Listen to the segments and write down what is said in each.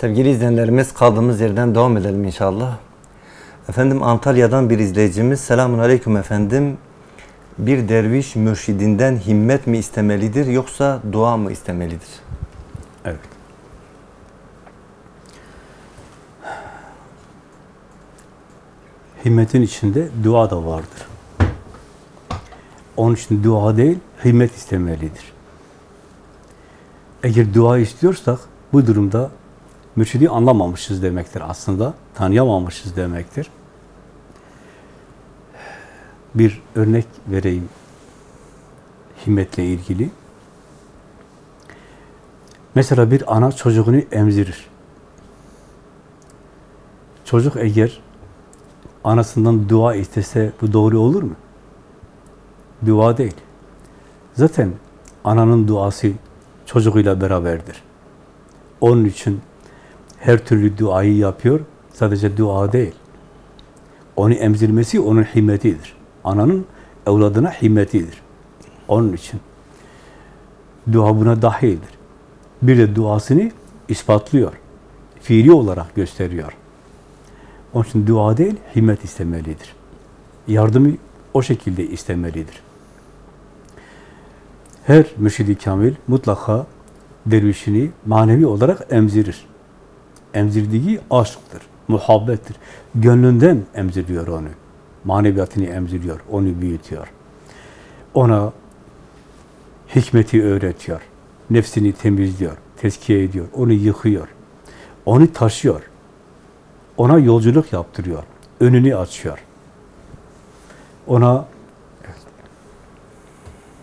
Sevgili izleyenlerimiz kaldığımız yerden devam edelim inşallah. Efendim Antalya'dan bir izleyicimiz. Selamun Aleyküm efendim. Bir derviş mürşidinden himmet mi istemelidir yoksa dua mı istemelidir? Evet. Himmetin içinde dua da vardır. Onun için dua değil, himmet istemelidir. Eğer dua istiyorsak bu durumda mürşidi anlamamışız demektir aslında. Tanıyamamışız demektir. Bir örnek vereyim himmetle ilgili. Mesela bir ana çocuğunu emzirir. Çocuk eğer anasından dua istese bu doğru olur mu? Dua değil. Zaten ananın duası çocuğuyla beraberdir. Onun için her türlü duayı yapıyor. Sadece dua değil. Onu emzirmesi onun himmetidir. Ananın evladına himmetidir. Onun için dua buna dahildir. Bir de duasını ispatlıyor. Fiili olarak gösteriyor. Onun için dua değil, himmet istemelidir. Yardımı o şekilde istemelidir. Her mürşidi kamil mutlaka dervişini manevi olarak emzirir. Emzirdiği aşktır, muhabbettir. Gönlünden emziriyor onu. Maneviyatını emziriyor, onu büyütüyor. Ona hikmeti öğretiyor. Nefsini temizliyor, tezkiye ediyor, onu yıkıyor. Onu taşıyor. Ona yolculuk yaptırıyor. Önünü açıyor. Ona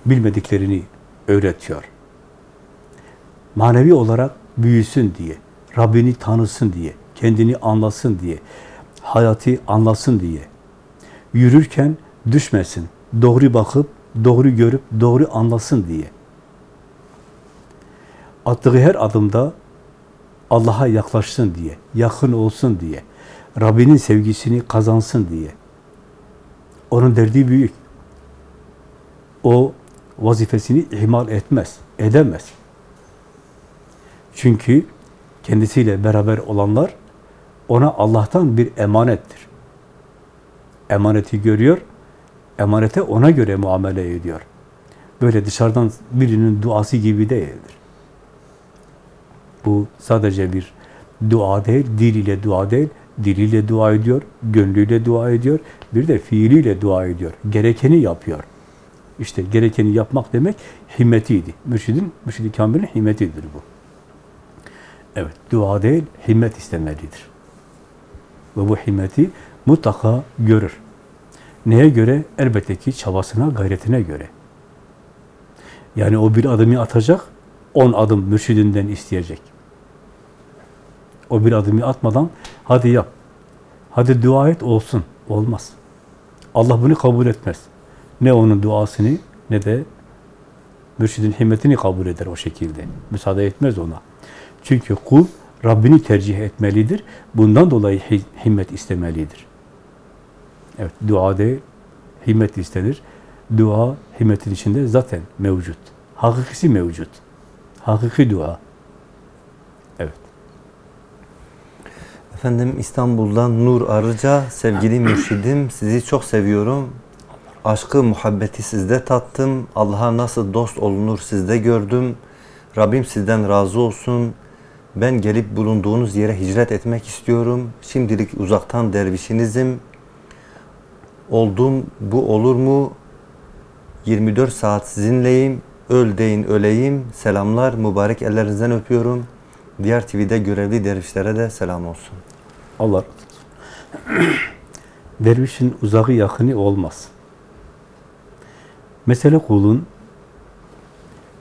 bilmediklerini öğretiyor. Manevi olarak büyüsün diye, Rabbini tanısın diye, kendini anlasın diye, hayatı anlasın diye. Yürürken düşmesin, doğru bakıp, doğru görüp, doğru anlasın diye. Attığı her adımda Allah'a yaklaşsın diye, yakın olsun diye, Rabbinin sevgisini kazansın diye. Onun derdi büyük. O vazifesini ihmal etmez, edemez. Çünkü kendisiyle beraber olanlar ona Allah'tan bir emanettir. Emaneti görüyor, emanete ona göre muamele ediyor. Böyle dışarıdan birinin duası gibi değildir. Bu sadece bir dua değil, diliyle dua değil, diliyle dua ediyor, gönlüyle dua ediyor, bir de fiiliyle dua ediyor. Gerekeni yapıyor. İşte gerekeni yapmak demek himmetiydi. Mürşidin, mürşid-i kamilin himmetidir bu. Evet, dua değil, himmet istemelidir. Ve bu himmeti mutlaka görür. Neye göre? Elbette ki çabasına, gayretine göre. Yani o bir adımı atacak, on adım mürşidinden isteyecek. O bir adımı atmadan, hadi yap, hadi dua et olsun. Olmaz. Allah bunu kabul etmez. Ne onun duasını, ne de mürşidin himmetini kabul eder o şekilde. Müsaade etmez ona. Çünkü kul Rabbini tercih etmelidir. Bundan dolayı himmet istemelidir. Evet, dua değil, himmet istenir. Dua, himmetin içinde zaten mevcut. Hakikisi mevcut. Hakiki dua. Evet. Efendim İstanbul'dan Nur Arıca, sevgili mürşidim sizi çok seviyorum. Aşkı, muhabbeti sizde tattım. Allah'a nasıl dost olunur sizde gördüm. Rabbim sizden razı olsun. Ben gelip bulunduğunuz yere hicret etmek istiyorum. Şimdilik uzaktan dervişinizim. Oldum, bu olur mu? 24 saat sizinleyim. Öl deyin öleyim. Selamlar, mübarek ellerinizden öpüyorum. Diğer TV'de görevli dervişlere de selam olsun. Allah razı olsun. Dervişin uzağı yakını olmaz. Mesele kulun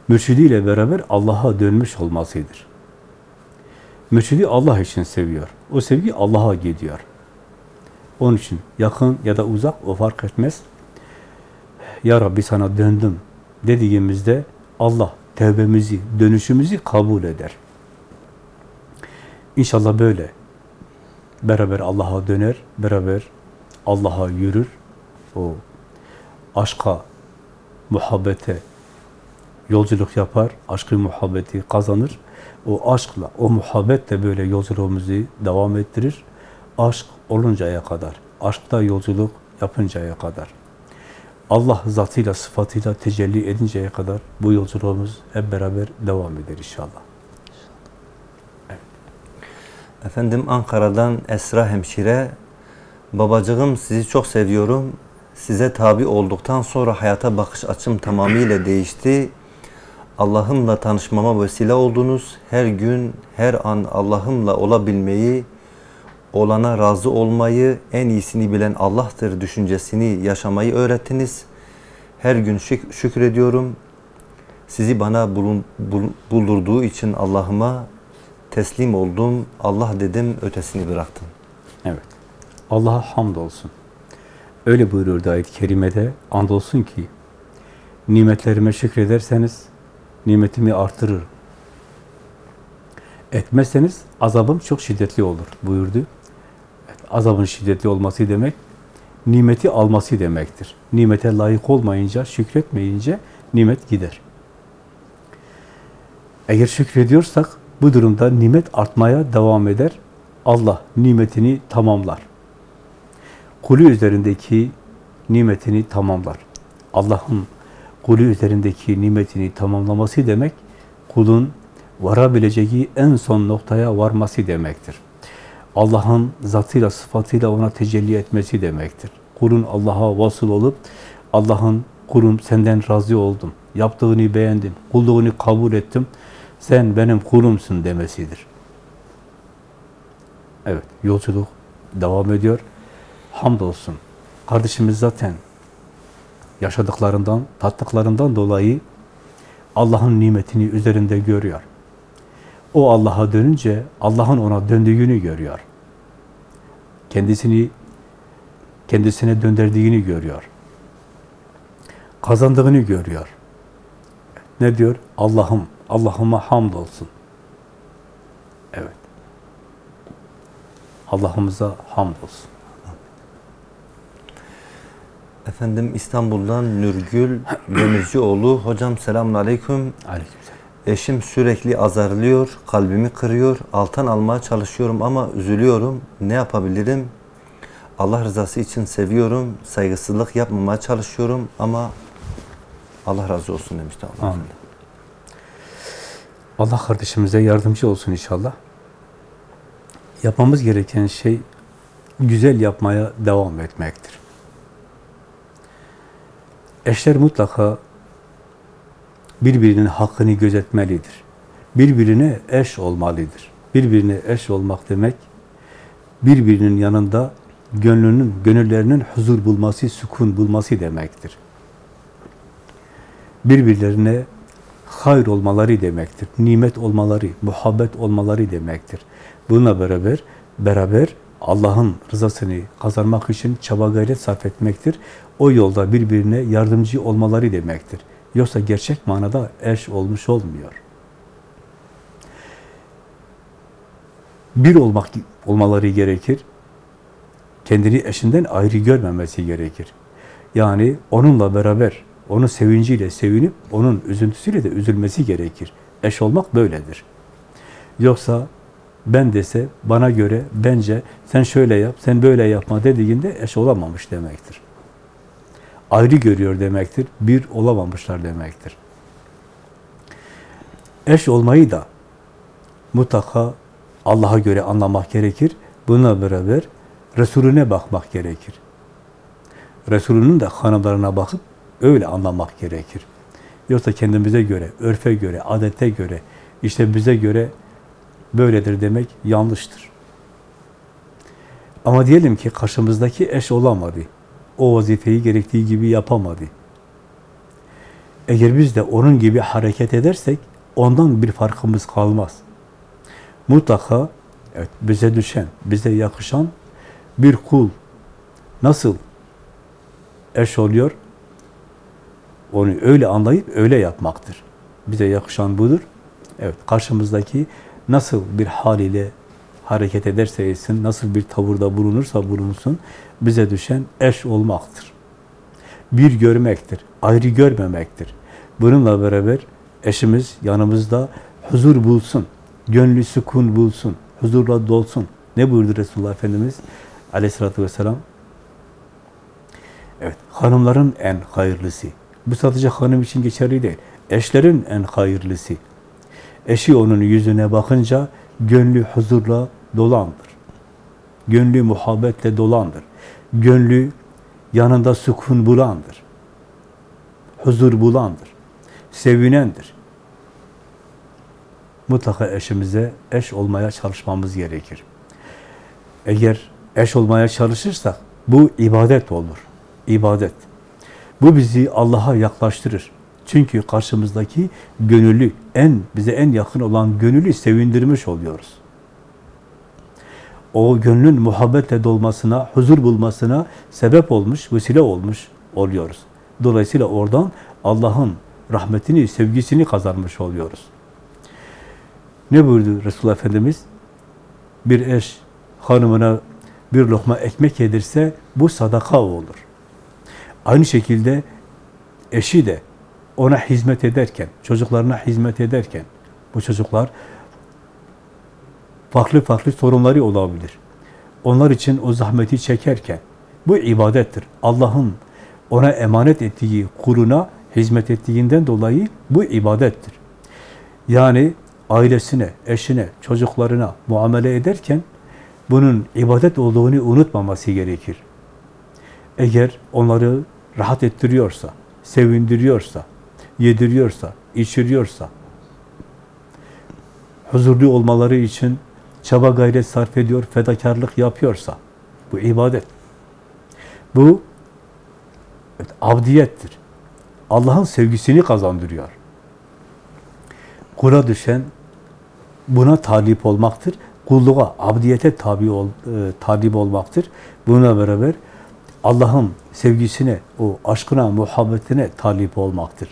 mürşidiyle beraber Allah'a dönmüş olmasıdır. Mürşidi Allah için seviyor. O sevgi Allah'a gidiyor. Onun için yakın ya da uzak o fark etmez. Ya Rabbi sana döndüm dediğimizde Allah tevbemizi, dönüşümüzü kabul eder. İnşallah böyle. Beraber Allah'a döner, beraber Allah'a yürür. O aşka, muhabbete yolculuk yapar, aşkı muhabbeti kazanır. O aşkla, o muhabbetle böyle yolculuğumuzu devam ettirir. Aşk oluncaya kadar, aşkta yolculuk yapıncaya kadar. Allah zatıyla, sıfatıyla tecelli edinceye kadar bu yolculuğumuz hep beraber devam eder inşallah. Efendim Ankara'dan Esra Hemşire. Babacığım sizi çok seviyorum. Size tabi olduktan sonra hayata bakış açım tamamıyla değişti. Allah'ımla tanışmama vesile oldunuz. Her gün, her an Allah'ımla olabilmeyi, olana razı olmayı, en iyisini bilen Allah'tır düşüncesini yaşamayı öğrettiniz. Her gün şük- şükrediyorum. Sizi bana bulun, bul- buldurduğu için Allah'ıma teslim oldum. Allah dedim, ötesini bıraktım. Evet. Allah'a hamdolsun. Öyle buyuruyor ayet-i kerimede. Andolsun ki nimetlerime şükrederseniz nimetimi artırırım. Etmezseniz azabım çok şiddetli olur buyurdu. Azabın şiddetli olması demek nimeti alması demektir. Nimete layık olmayınca, şükretmeyince nimet gider. Eğer şükrediyorsak bu durumda nimet artmaya devam eder. Allah nimetini tamamlar. Kulü üzerindeki nimetini tamamlar. Allah'ın kulü üzerindeki nimetini tamamlaması demek, kulun varabileceği en son noktaya varması demektir. Allah'ın zatıyla, sıfatıyla ona tecelli etmesi demektir. Kulun Allah'a vasıl olup, Allah'ın kulum senden razı oldum, yaptığını beğendim, kulluğunu kabul ettim, sen benim kulumsun demesidir. Evet, yolculuk devam ediyor. Hamdolsun. Kardeşimiz zaten yaşadıklarından, tattıklarından dolayı Allah'ın nimetini üzerinde görüyor. O Allah'a dönünce Allah'ın ona döndüğünü görüyor. Kendisini kendisine döndürdüğünü görüyor. Kazandığını görüyor. Ne diyor? Allah'ım, Allah'ıma hamdolsun. Evet. Allah'ımıza hamdolsun. Efendim İstanbul'dan Nurgül Demircioğlu. Hocam selamun aleyküm. Aleykümselam. Eşim sürekli azarlıyor, kalbimi kırıyor. Alttan almaya çalışıyorum ama üzülüyorum. Ne yapabilirim? Allah rızası için seviyorum. Saygısızlık yapmamaya çalışıyorum ama Allah razı olsun demişti Allah. Amin. Allah kardeşimize yardımcı olsun inşallah. Yapmamız gereken şey güzel yapmaya devam etmektir. Eşler mutlaka birbirinin hakkını gözetmelidir. Birbirine eş olmalıdır. Birbirine eş olmak demek, birbirinin yanında gönlünün, gönüllerinin huzur bulması, sükun bulması demektir. Birbirlerine hayır olmaları demektir. Nimet olmaları, muhabbet olmaları demektir. Bununla beraber, beraber Allah'ın rızasını kazanmak için çaba gayret sarf etmektir. O yolda birbirine yardımcı olmaları demektir. Yoksa gerçek manada eş olmuş olmuyor. Bir olmak olmaları gerekir. Kendini eşinden ayrı görmemesi gerekir. Yani onunla beraber, onun sevinciyle sevinip, onun üzüntüsüyle de üzülmesi gerekir. Eş olmak böyledir. Yoksa ben dese, bana göre, bence sen şöyle yap, sen böyle yapma dediğinde eş olamamış demektir. Ayrı görüyor demektir, bir olamamışlar demektir. Eş olmayı da mutlaka Allah'a göre anlamak gerekir. Bununla beraber Resulüne bakmak gerekir. Resulünün de hanımlarına bakıp öyle anlamak gerekir. Yoksa kendimize göre, örfe göre, adete göre, işte bize göre böyledir demek yanlıştır. Ama diyelim ki karşımızdaki eş olamadı. O vazifeyi gerektiği gibi yapamadı. Eğer biz de onun gibi hareket edersek ondan bir farkımız kalmaz. Mutlaka evet, bize düşen, bize yakışan bir kul nasıl eş oluyor? Onu öyle anlayıp öyle yapmaktır. Bize yakışan budur. Evet, karşımızdaki nasıl bir haliyle hareket ederse etsin, nasıl bir tavırda bulunursa bulunsun, bize düşen eş olmaktır. Bir görmektir, ayrı görmemektir. Bununla beraber eşimiz yanımızda huzur bulsun, Gönlü sükun bulsun, huzurla dolsun. Ne buyurdu Resulullah Efendimiz aleyhissalatü vesselam? Evet, hanımların en hayırlısı. Bu sadece hanım için geçerli değil. Eşlerin en hayırlısı. Eşi onun yüzüne bakınca gönlü huzurla dolandır. Gönlü muhabbetle dolandır. Gönlü yanında sükun bulandır. Huzur bulandır. Sevinendir. Mutlaka eşimize eş olmaya çalışmamız gerekir. Eğer eş olmaya çalışırsak bu ibadet olur. İbadet. Bu bizi Allah'a yaklaştırır. Çünkü karşımızdaki gönüllü, en bize en yakın olan gönüllü sevindirmiş oluyoruz. O gönlün muhabbetle dolmasına, huzur bulmasına sebep olmuş, vesile olmuş oluyoruz. Dolayısıyla oradan Allah'ın rahmetini, sevgisini kazanmış oluyoruz. Ne buyurdu Resulullah Efendimiz? Bir eş hanımına bir lokma ekmek yedirse bu sadaka olur. Aynı şekilde eşi de ona hizmet ederken, çocuklarına hizmet ederken, bu çocuklar farklı farklı sorunları olabilir. Onlar için o zahmeti çekerken, bu ibadettir. Allah'ın ona emanet ettiği kuruna hizmet ettiğinden dolayı bu ibadettir. Yani ailesine, eşine, çocuklarına muamele ederken bunun ibadet olduğunu unutmaması gerekir. Eğer onları rahat ettiriyorsa, sevindiriyorsa, yediriyorsa, içiriyorsa, huzurlu olmaları için çaba gayret sarf ediyor, fedakarlık yapıyorsa, bu ibadet. Bu evet, abdiyettir. Allah'ın sevgisini kazandırıyor. Kula düşen buna talip olmaktır. Kulluğa, abdiyete tabi ol, e, talip olmaktır. Buna beraber Allah'ın sevgisine, o aşkına, muhabbetine talip olmaktır.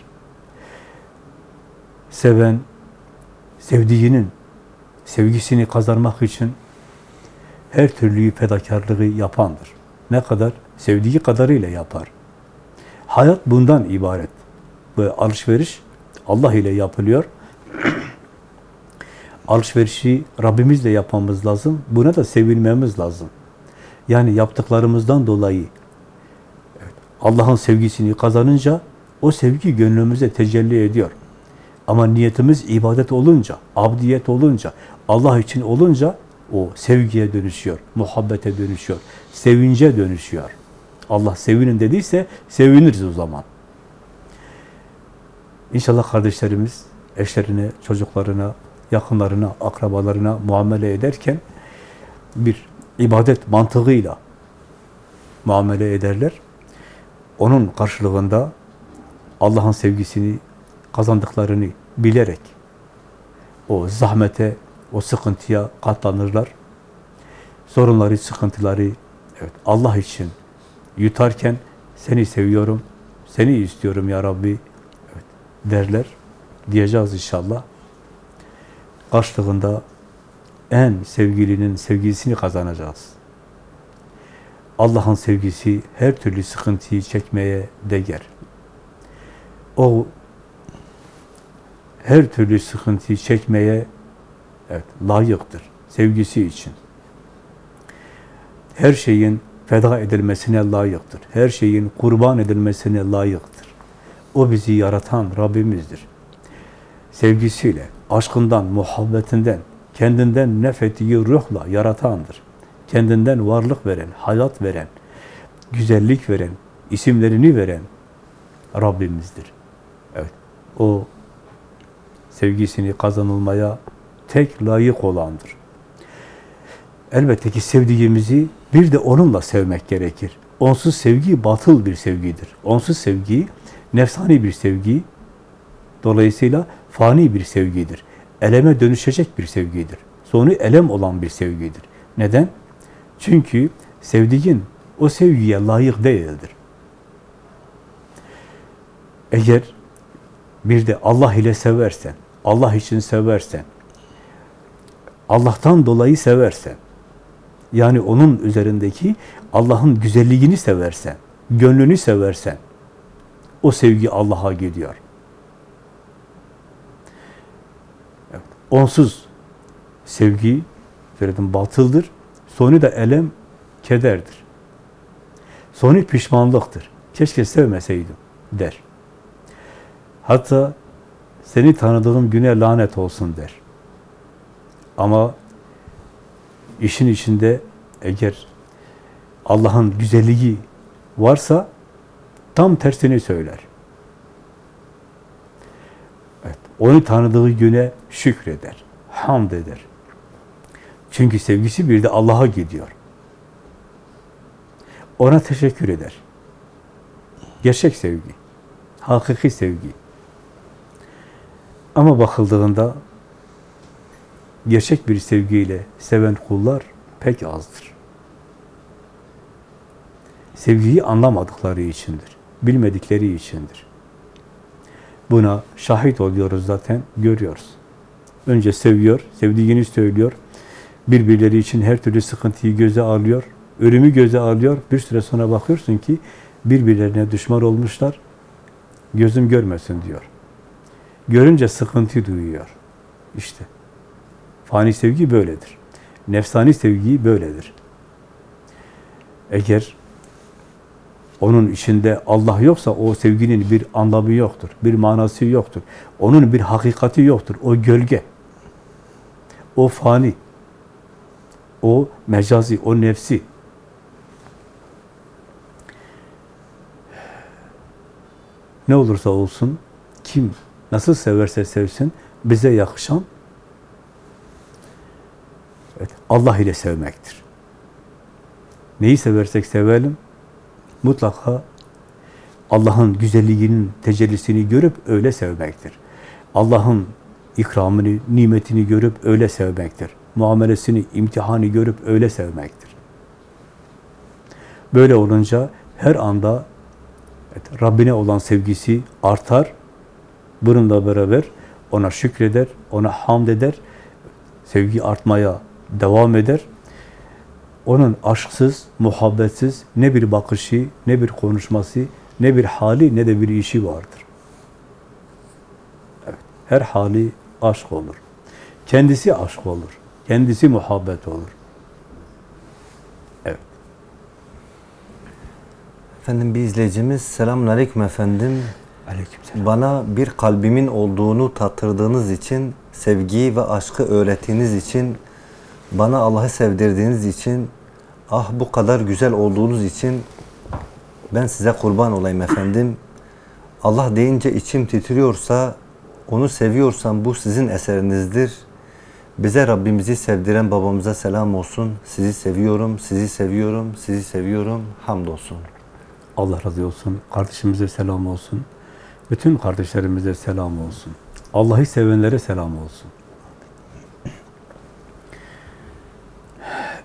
Seven, sevdiğinin sevgisini kazanmak için her türlü fedakarlığı yapandır. Ne kadar? Sevdiği kadarıyla yapar. Hayat bundan ibaret. Bu alışveriş Allah ile yapılıyor. Alışverişi Rabbimizle yapmamız lazım. Buna da sevinmemiz lazım. Yani yaptıklarımızdan dolayı Allah'ın sevgisini kazanınca o sevgi gönlümüze tecelli ediyor. Ama niyetimiz ibadet olunca, abdiyet olunca, Allah için olunca o sevgiye dönüşüyor, muhabbete dönüşüyor, sevince dönüşüyor. Allah sevinin dediyse seviniriz o zaman. İnşallah kardeşlerimiz eşlerine, çocuklarına, yakınlarına, akrabalarına muamele ederken bir ibadet mantığıyla muamele ederler. Onun karşılığında Allah'ın sevgisini kazandıklarını bilerek o zahmete, o sıkıntıya katlanırlar. Sorunları, sıkıntıları evet Allah için yutarken seni seviyorum, seni istiyorum ya Rabbi evet, derler. Diyeceğiz inşallah. Karşılığında en sevgilinin sevgisini kazanacağız. Allah'ın sevgisi her türlü sıkıntıyı çekmeye değer. O her türlü sıkıntıyı çekmeye evet, layıktır. Sevgisi için. Her şeyin feda edilmesine layıktır. Her şeyin kurban edilmesine layıktır. O bizi yaratan Rabbimizdir. Sevgisiyle, aşkından, muhabbetinden, kendinden nefettiği ruhla yaratandır. Kendinden varlık veren, hayat veren, güzellik veren, isimlerini veren Rabbimizdir. Evet, o sevgisini kazanılmaya tek layık olandır. Elbette ki sevdiğimizi bir de onunla sevmek gerekir. Onsuz sevgi batıl bir sevgidir. Onsuz sevgi nefsani bir sevgi, dolayısıyla fani bir sevgidir. Eleme dönüşecek bir sevgidir. Sonu elem olan bir sevgidir. Neden? Çünkü sevdiğin o sevgiye layık değildir. Eğer bir de Allah ile seversen, Allah için seversen, Allah'tan dolayı seversen, yani onun üzerindeki Allah'ın güzelliğini seversen, gönlünü seversen, o sevgi Allah'a gidiyor. Evet. Onsuz Sevgi, söyledim batıldır. Sonu da elem, kederdir. Sonu pişmanlıktır. Keşke sevmeseydim der. Hatta seni tanıdığım güne lanet olsun der. Ama işin içinde eğer Allah'ın güzelliği varsa tam tersini söyler. Evet, onu tanıdığı güne şükreder, hamd eder. Çünkü sevgisi bir de Allah'a gidiyor. Ona teşekkür eder. Gerçek sevgi, hakiki sevgi. Ama bakıldığında gerçek bir sevgiyle seven kullar pek azdır. Sevgiyi anlamadıkları içindir, bilmedikleri içindir. Buna şahit oluyoruz zaten, görüyoruz. Önce seviyor, sevdiğini söylüyor. Birbirleri için her türlü sıkıntıyı göze alıyor, ölümü göze alıyor. Bir süre sonra bakıyorsun ki birbirlerine düşman olmuşlar. Gözüm görmesin diyor. Görünce sıkıntı duyuyor. İşte fani sevgi böyledir. Nefsani sevgi böyledir. Eğer onun içinde Allah yoksa o sevginin bir anlamı yoktur, bir manası yoktur. Onun bir hakikati yoktur. O gölge. O fani. O mecazi, o nefsi. Ne olursa olsun, kim nasıl severse sevsin, bize yakışan evet, Allah ile sevmektir. Neyi seversek sevelim, mutlaka Allah'ın güzelliğinin tecellisini görüp öyle sevmektir. Allah'ın ikramını, nimetini görüp öyle sevmektir. Muamelesini, imtihanı görüp öyle sevmektir. Böyle olunca her anda evet, Rabbine olan sevgisi artar. Bununla beraber ona şükreder, ona hamd eder. Sevgi artmaya devam eder. Onun aşksız, muhabbetsiz ne bir bakışı, ne bir konuşması, ne bir hali, ne de bir işi vardır. Her hali aşk olur. Kendisi aşk olur. Kendisi muhabbet olur. Evet. Efendim bir izleyicimiz selamun aleyküm efendim. Aleykümselam. Bana bir kalbimin olduğunu tattırdığınız için, sevgiyi ve aşkı öğrettiğiniz için, bana Allah'ı sevdirdiğiniz için, ah bu kadar güzel olduğunuz için ben size kurban olayım efendim. Allah deyince içim titriyorsa, onu seviyorsam bu sizin eserinizdir. Bize Rabbimizi sevdiren babamıza selam olsun. Sizi seviyorum, sizi seviyorum, sizi seviyorum. Hamdolsun. Allah razı olsun. Kardeşimize selam olsun. Bütün kardeşlerimize selam olsun. Allah'ı sevenlere selam olsun.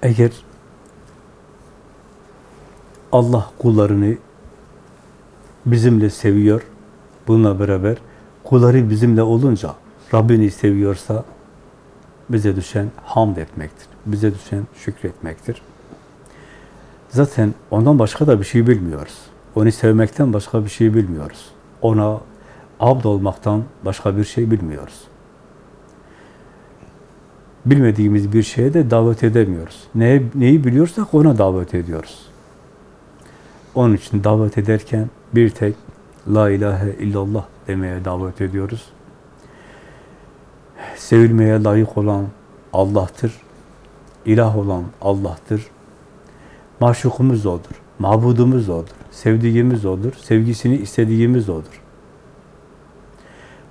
Eğer Allah kullarını bizimle seviyor, bununla beraber kulları bizimle olunca Rabbini seviyorsa bize düşen hamd etmektir. Bize düşen şükretmektir. Zaten ondan başka da bir şey bilmiyoruz. Onu sevmekten başka bir şey bilmiyoruz. Ona abd olmaktan başka bir şey bilmiyoruz. Bilmediğimiz bir şeye de davet edemiyoruz. Neye, neyi biliyorsak ona davet ediyoruz. Onun için davet ederken bir tek La ilahe illallah demeye davet ediyoruz. Sevilmeye layık olan Allah'tır. İlah olan Allah'tır. Maşukumuz O'dur. Mabudumuz O'dur. Sevdiğimiz O'dur. Sevgisini istediğimiz O'dur.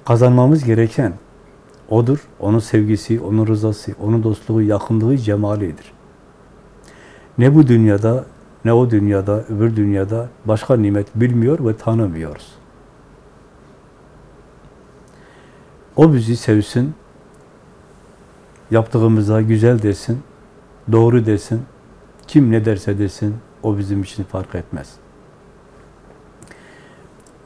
Kazanmamız gereken O'dur. Onun sevgisi, O'nun rızası, O'nun dostluğu, yakınlığı, cemalidir. Ne bu dünyada, ne o dünyada, öbür dünyada başka nimet bilmiyor ve tanımıyoruz. O bizi sevsin, yaptığımıza güzel desin, doğru desin, kim ne derse desin, o bizim için fark etmez.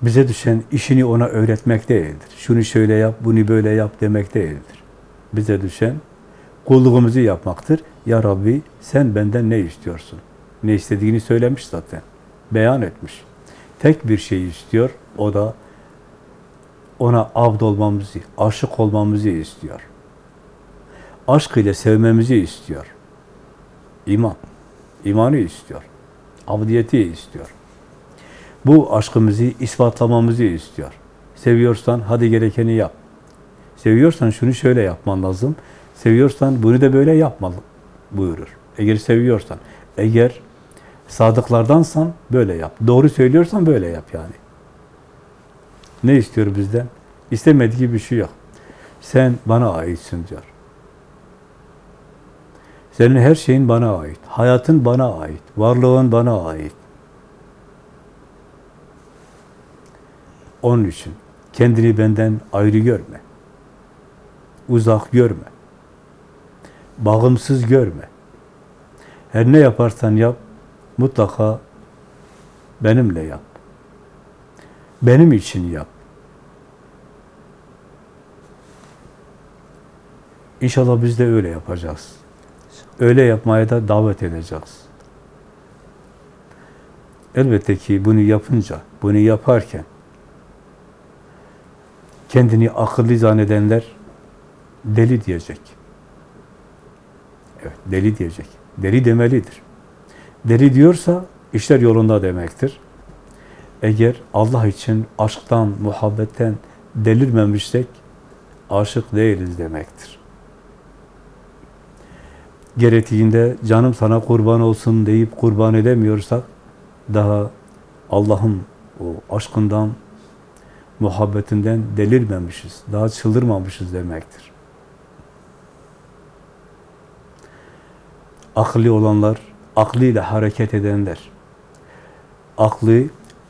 Bize düşen işini ona öğretmek değildir. Şunu şöyle yap, bunu böyle yap demek değildir. Bize düşen kulluğumuzu yapmaktır. Ya Rabbi sen benden ne istiyorsun? Ne istediğini söylemiş zaten. Beyan etmiş. Tek bir şey istiyor. O da ona abd olmamızı, aşık olmamızı istiyor. aşk ile sevmemizi istiyor. İman. İmanı istiyor. Abdiyeti istiyor. Bu aşkımızı ispatlamamızı istiyor. Seviyorsan hadi gerekeni yap. Seviyorsan şunu şöyle yapman lazım. Seviyorsan bunu da böyle yapmalı buyurur. Eğer seviyorsan, eğer sadıklardansan böyle yap. Doğru söylüyorsan böyle yap yani. Ne istiyor bizden? İstemediği bir şey yok. Sen bana aitsin diyor. Senin her şeyin bana ait. Hayatın bana ait. Varlığın bana ait. Onun için kendini benden ayrı görme. Uzak görme. Bağımsız görme. Her ne yaparsan yap, mutlaka benimle yap. Benim için yap. İnşallah biz de öyle yapacağız. Öyle yapmaya da davet edeceğiz. Elbette ki bunu yapınca, bunu yaparken kendini akıllı zannedenler deli diyecek. Evet, deli diyecek. Deli demelidir. Deli diyorsa işler yolunda demektir. Eğer Allah için aşktan, muhabbetten delirmemişsek aşık değiliz demektir. Gerektiğinde canım sana kurban olsun deyip kurban edemiyorsak daha Allah'ın o aşkından, muhabbetinden delirmemişiz, daha çıldırmamışız demektir. Akıllı olanlar, aklıyla hareket edenler, aklı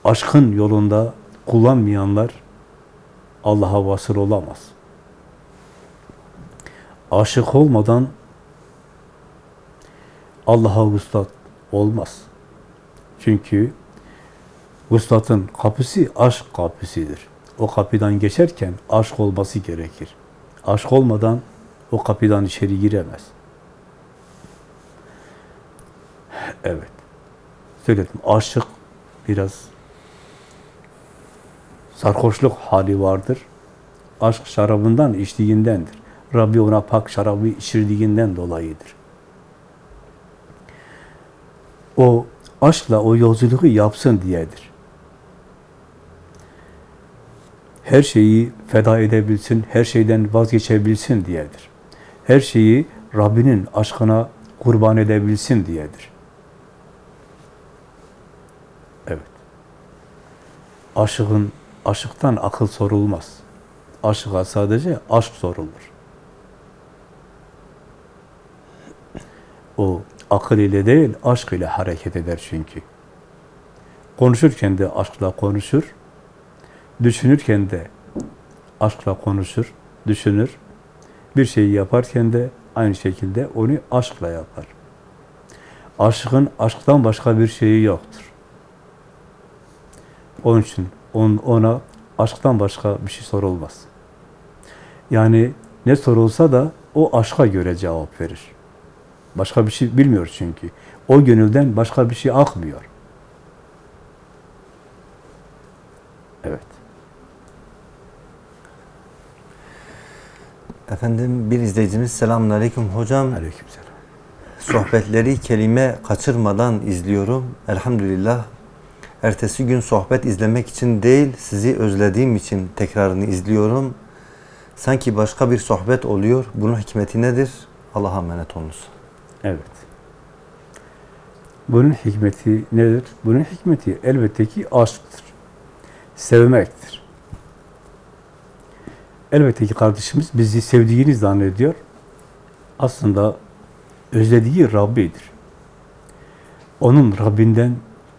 aşkın yolunda kullanmayanlar Allah'a vasıl olamaz. Aşık olmadan Allah'a vuslat olmaz. Çünkü vuslatın kapısı aşk kapısıdır. O kapıdan geçerken aşk olması gerekir. Aşk olmadan o kapıdan içeri giremez. Evet. Söyledim. Aşık biraz sarhoşluk hali vardır. Aşk şarabından içtiğindendir. Rabbi ona pak şarabı içirdiğinden dolayıdır. O aşkla o yolculuğu yapsın diyedir. Her şeyi feda edebilsin, her şeyden vazgeçebilsin diyedir. Her şeyi Rabbinin aşkına kurban edebilsin diyedir. Evet. Aşığın, aşıktan akıl sorulmaz. Aşığa sadece aşk sorulur. O akıl ile değil, aşk ile hareket eder çünkü. Konuşurken de aşkla konuşur, düşünürken de aşkla konuşur, düşünür. Bir şeyi yaparken de aynı şekilde onu aşkla yapar. Aşkın aşktan başka bir şeyi yoktur. Onun için ona aşktan başka bir şey sorulmaz. Yani ne sorulsa da o aşka göre cevap verir. Başka bir şey bilmiyor çünkü. O gönülden başka bir şey akmıyor. Evet. Efendim bir izleyicimiz selamun aleyküm hocam. Aleykümselam. Sohbetleri kelime kaçırmadan izliyorum. Elhamdülillah. Ertesi gün sohbet izlemek için değil, sizi özlediğim için tekrarını izliyorum. Sanki başka bir sohbet oluyor. Bunun hikmeti nedir? Allah'a emanet olunuz. Evet. Bunun hikmeti nedir? Bunun hikmeti elbette ki aşktır. Sevmektir. Elbette ki kardeşimiz bizi sevdiğini zannediyor. Aslında özlediği Rabbidir. Onun Rabbinden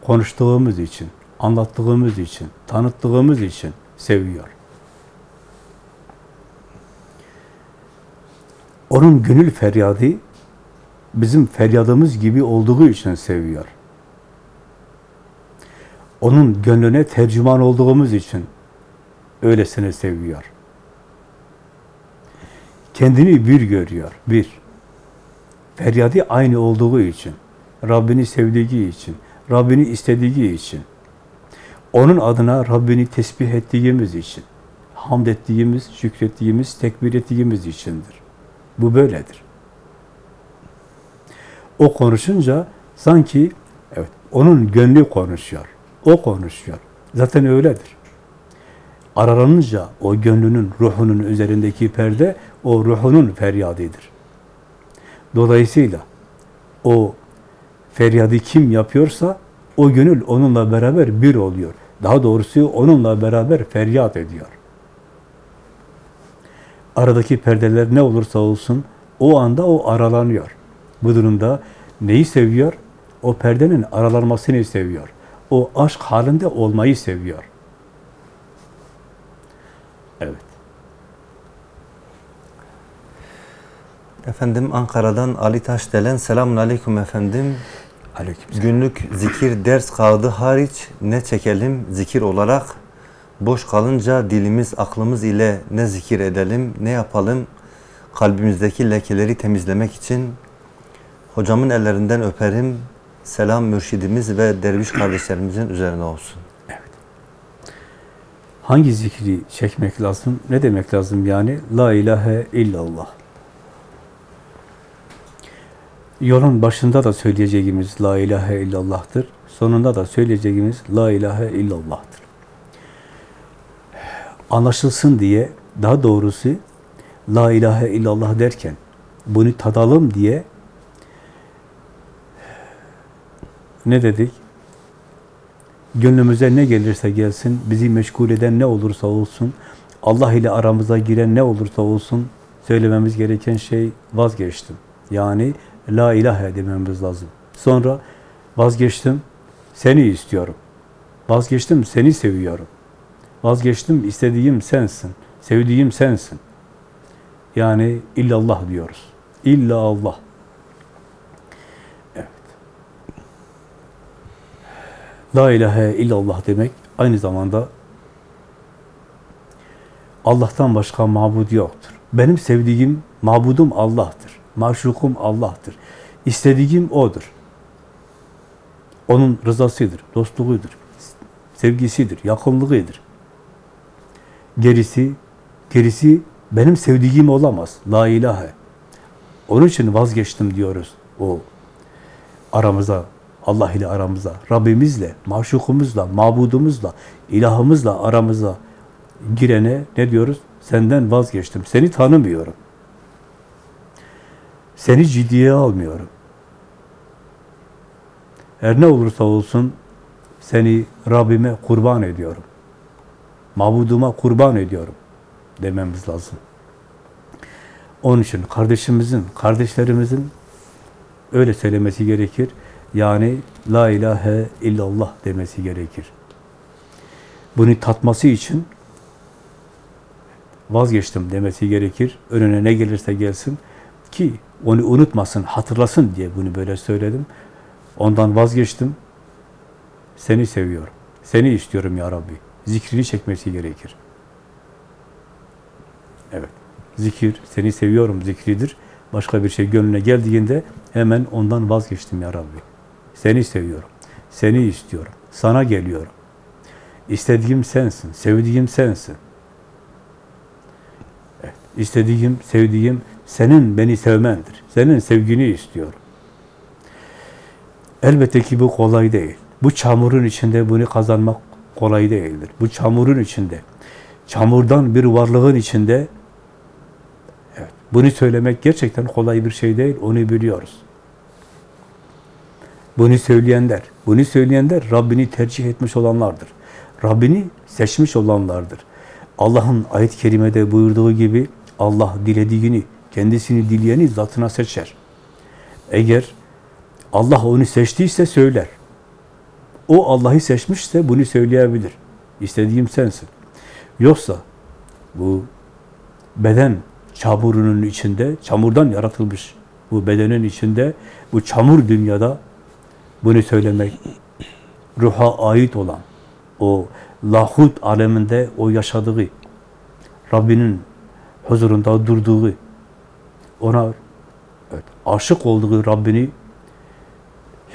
konuştuğumuz için, anlattığımız için, tanıttığımız için seviyor. Onun gönül feryadı bizim feryadımız gibi olduğu için seviyor. Onun gönlüne tercüman olduğumuz için öylesine seviyor. Kendini bir görüyor, bir. Feryadı aynı olduğu için, Rabbini sevdiği için, Rabbini istediği için, onun adına Rabbini tesbih ettiğimiz için, hamd ettiğimiz, şükrettiğimiz, tekbir ettiğimiz içindir. Bu böyledir. O konuşunca sanki evet onun gönlü konuşuyor. O konuşuyor. Zaten öyledir. Aralanınca o gönlünün, ruhunun üzerindeki perde o ruhunun feryadıdır. Dolayısıyla o feryadı kim yapıyorsa o gönül onunla beraber bir oluyor. Daha doğrusu onunla beraber feryat ediyor. Aradaki perdeler ne olursa olsun o anda o aralanıyor. Bu durumda neyi seviyor? O perdenin aralanmasını seviyor. O aşk halinde olmayı seviyor. Evet. Efendim Ankara'dan Ali Taşdelen. Selamun Aleyküm efendim. Aleykümselam. Günlük zikir ders kağıdı hariç ne çekelim zikir olarak? Boş kalınca dilimiz, aklımız ile ne zikir edelim, ne yapalım? Kalbimizdeki lekeleri temizlemek için hocamın ellerinden öperim. Selam mürşidimiz ve derviş kardeşlerimizin üzerine olsun. Hangi zikri çekmek lazım? Ne demek lazım yani? La ilahe illallah. Yolun başında da söyleyeceğimiz La ilahe illallah'tır. Sonunda da söyleyeceğimiz La ilahe illallah'tır. Anlaşılsın diye, daha doğrusu La ilahe illallah derken bunu tadalım diye ne dedik? Gönlümüze ne gelirse gelsin, bizi meşgul eden ne olursa olsun, Allah ile aramıza giren ne olursa olsun, söylememiz gereken şey vazgeçtim. Yani la ilahe dememiz lazım. Sonra vazgeçtim, seni istiyorum. Vazgeçtim, seni seviyorum. Vazgeçtim, istediğim sensin. Sevdiğim sensin. Yani illallah diyoruz. İlla Allah. Evet. La ilahe illallah demek aynı zamanda Allah'tan başka mabud yoktur. Benim sevdiğim mabudum Allah'tır. Maşukum Allah'tır. İstediğim O'dur. Onun rızasıdır, dostluğudur, sevgisidir, yakınlığıdır. Gerisi, gerisi benim sevdiğim olamaz. La ilahe. Onun için vazgeçtim diyoruz. O aramıza, Allah ile aramıza, Rabbimizle, maşukumuzla, mabudumuzla, ilahımızla aramıza girene ne diyoruz? Senden vazgeçtim. Seni tanımıyorum. Seni ciddiye almıyorum. Her ne olursa olsun seni Rabbime kurban ediyorum. Mabuduma kurban ediyorum dememiz lazım. Onun için kardeşimizin, kardeşlerimizin öyle söylemesi gerekir. Yani la ilahe illallah demesi gerekir. Bunu tatması için vazgeçtim demesi gerekir. Önüne ne gelirse gelsin ki onu unutmasın, hatırlasın diye bunu böyle söyledim. Ondan vazgeçtim. Seni seviyorum. Seni istiyorum ya Rabbi. Zikrini çekmesi gerekir. Evet. Zikir, seni seviyorum zikridir. Başka bir şey gönlüne geldiğinde hemen ondan vazgeçtim ya Rabbi. Seni seviyorum. Seni istiyorum. Sana geliyorum. İstediğim sensin. Sevdiğim sensin. Evet. İstediğim, sevdiğim senin beni sevmendir. Senin sevgini istiyorum. Elbette ki bu kolay değil. Bu çamurun içinde bunu kazanmak kolay değildir. Bu çamurun içinde, çamurdan bir varlığın içinde evet, bunu söylemek gerçekten kolay bir şey değil. Onu biliyoruz. Bunu söyleyenler, bunu söyleyenler Rabbini tercih etmiş olanlardır. Rabbini seçmiş olanlardır. Allah'ın ayet-i kerimede buyurduğu gibi Allah dilediğini, kendisini dileyeni zatına seçer. Eğer Allah onu seçtiyse söyler. O Allah'ı seçmişse bunu söyleyebilir. İstediğim sensin. Yoksa bu beden çamurunun içinde, çamurdan yaratılmış bu bedenin içinde, bu çamur dünyada bunu söylemek, ruha ait olan, o lahut aleminde o yaşadığı, Rabbinin huzurunda durduğu, ona evet, aşık olduğu Rabbini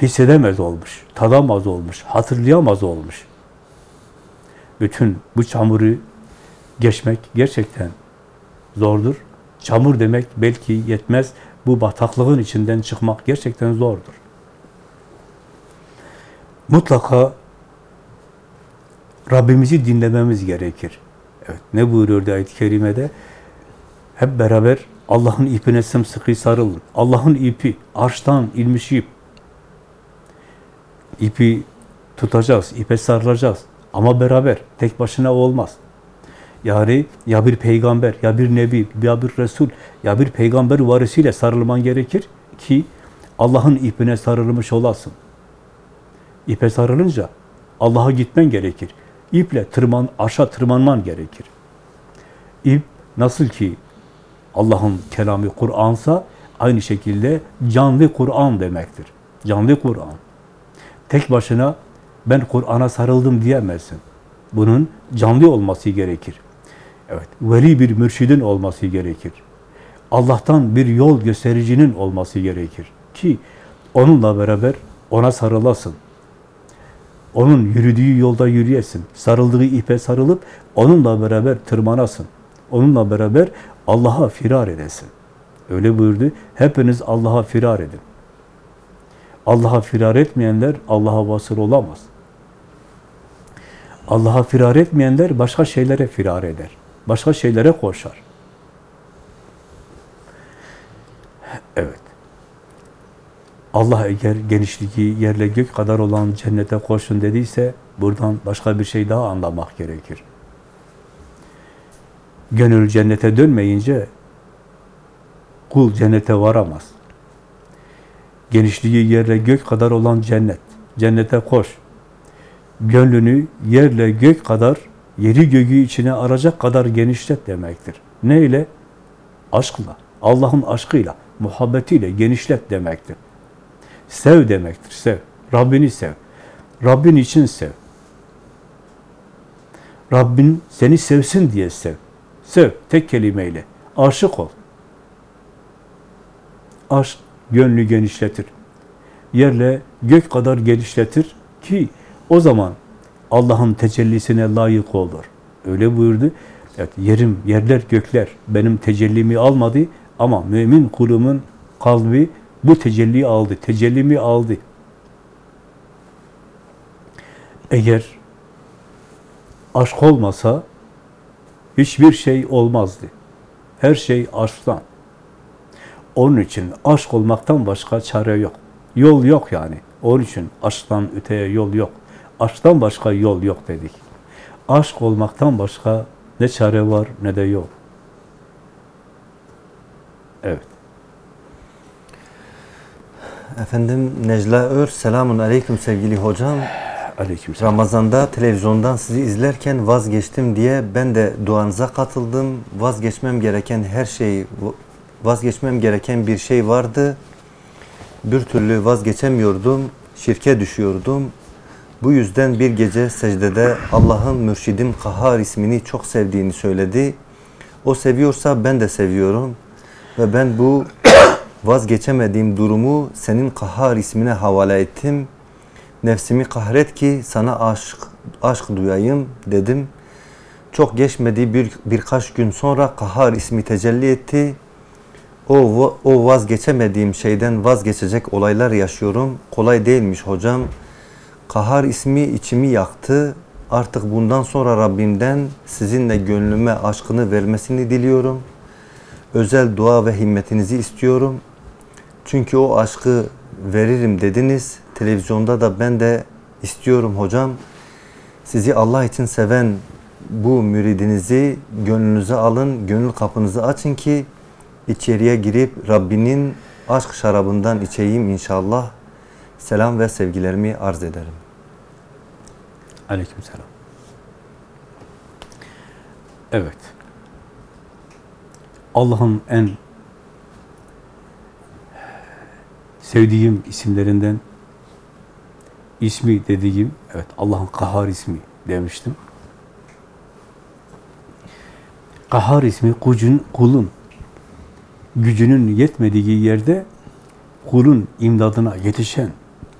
hissedemez olmuş, tadamaz olmuş, hatırlayamaz olmuş. Bütün bu çamuru geçmek gerçekten zordur. Çamur demek belki yetmez, Bu bataklığın içinden çıkmak gerçekten zordur. Mutlaka Rabbimizi dinlememiz gerekir. Evet, ne buyuruyordu ayet-i kerimede? Hep beraber Allah'ın ipine sımsıkı sarılın. Allah'ın ipi, arştan ilmiş ip. İpi tutacağız, ipe sarılacağız. Ama beraber, tek başına olmaz. Yani ya bir peygamber, ya bir nebi, ya bir resul, ya bir peygamber varisiyle sarılman gerekir ki Allah'ın ipine sarılmış olasın. İpe sarılınca Allah'a gitmen gerekir. İple tırman, aşağı tırmanman gerekir. İp nasıl ki Allah'ın kelamı Kur'ansa aynı şekilde canlı Kur'an demektir. Canlı Kur'an. Tek başına ben Kur'an'a sarıldım diyemezsin. Bunun canlı olması gerekir. Evet, veli bir mürşidin olması gerekir. Allah'tan bir yol göstericinin olması gerekir ki onunla beraber ona sarılasın. Onun yürüdüğü yolda yürüyesin. Sarıldığı ipe sarılıp onunla beraber tırmanasın. Onunla beraber Allah'a firar edesin. Öyle buyurdu. Hepiniz Allah'a firar edin. Allah'a firar etmeyenler Allah'a vasıl olamaz. Allah'a firar etmeyenler başka şeylere firar eder. Başka şeylere koşar. Evet. Allah eğer genişliği yerle gök kadar olan cennete koşun dediyse buradan başka bir şey daha anlamak gerekir. Gönül cennete dönmeyince kul cennete varamaz. Genişliği yerle gök kadar olan cennet. Cennete koş. Gönlünü yerle gök kadar, yeri göğü içine aracak kadar genişlet demektir. Neyle? Aşkla. Allah'ın aşkıyla, muhabbetiyle genişlet demektir. Sev demektir, sev. Rabbini sev. Rabbin için sev. Rabbin seni sevsin diye sev. Sev, tek kelimeyle. Aşık ol. Aşk gönlü genişletir. Yerle gök kadar genişletir ki o zaman Allah'ın tecellisine layık olur. Öyle buyurdu. Evet, yerim, yerler, gökler benim tecellimi almadı ama mümin kulumun kalbi bu tecelli aldı, tecellimi aldı. Eğer aşk olmasa hiçbir şey olmazdı. Her şey aşktan. Onun için aşk olmaktan başka çare yok. Yol yok yani. Onun için aşktan öteye yol yok. Aşktan başka yol yok dedik. Aşk olmaktan başka ne çare var ne de yol. Evet. Efendim Necla Ör, selamun aleyküm sevgili hocam. Aleykümselam. Ramazan'da televizyondan sizi izlerken vazgeçtim diye ben de duanıza katıldım. Vazgeçmem gereken her şey, vazgeçmem gereken bir şey vardı. Bir türlü vazgeçemiyordum, şirke düşüyordum. Bu yüzden bir gece secdede Allah'ın mürşidim Kahhar ismini çok sevdiğini söyledi. O seviyorsa ben de seviyorum. Ve ben bu vazgeçemediğim durumu senin Kahhar ismine havale ettim. Nefsimi kahret ki sana aşk, aşk duyayım dedim. Çok geçmedi bir, birkaç gün sonra Kahhar ismi tecelli etti. O, o vazgeçemediğim şeyden vazgeçecek olaylar yaşıyorum. Kolay değilmiş hocam. Kahhar ismi içimi yaktı. Artık bundan sonra Rabbimden sizinle gönlüme aşkını vermesini diliyorum. Özel dua ve himmetinizi istiyorum. Çünkü o aşkı veririm dediniz. Televizyonda da ben de istiyorum hocam. Sizi Allah için seven bu müridinizi gönlünüze alın, gönül kapınızı açın ki içeriye girip Rabbinin aşk şarabından içeyim inşallah. Selam ve sevgilerimi arz ederim. Aleykümselam. Evet. Allah'ın en sevdiğim isimlerinden ismi dediğim, evet Allah'ın Kahhar ismi demiştim. Kahhar ismi kulun, kulun gücünün yetmediği yerde kulun imdadına yetişen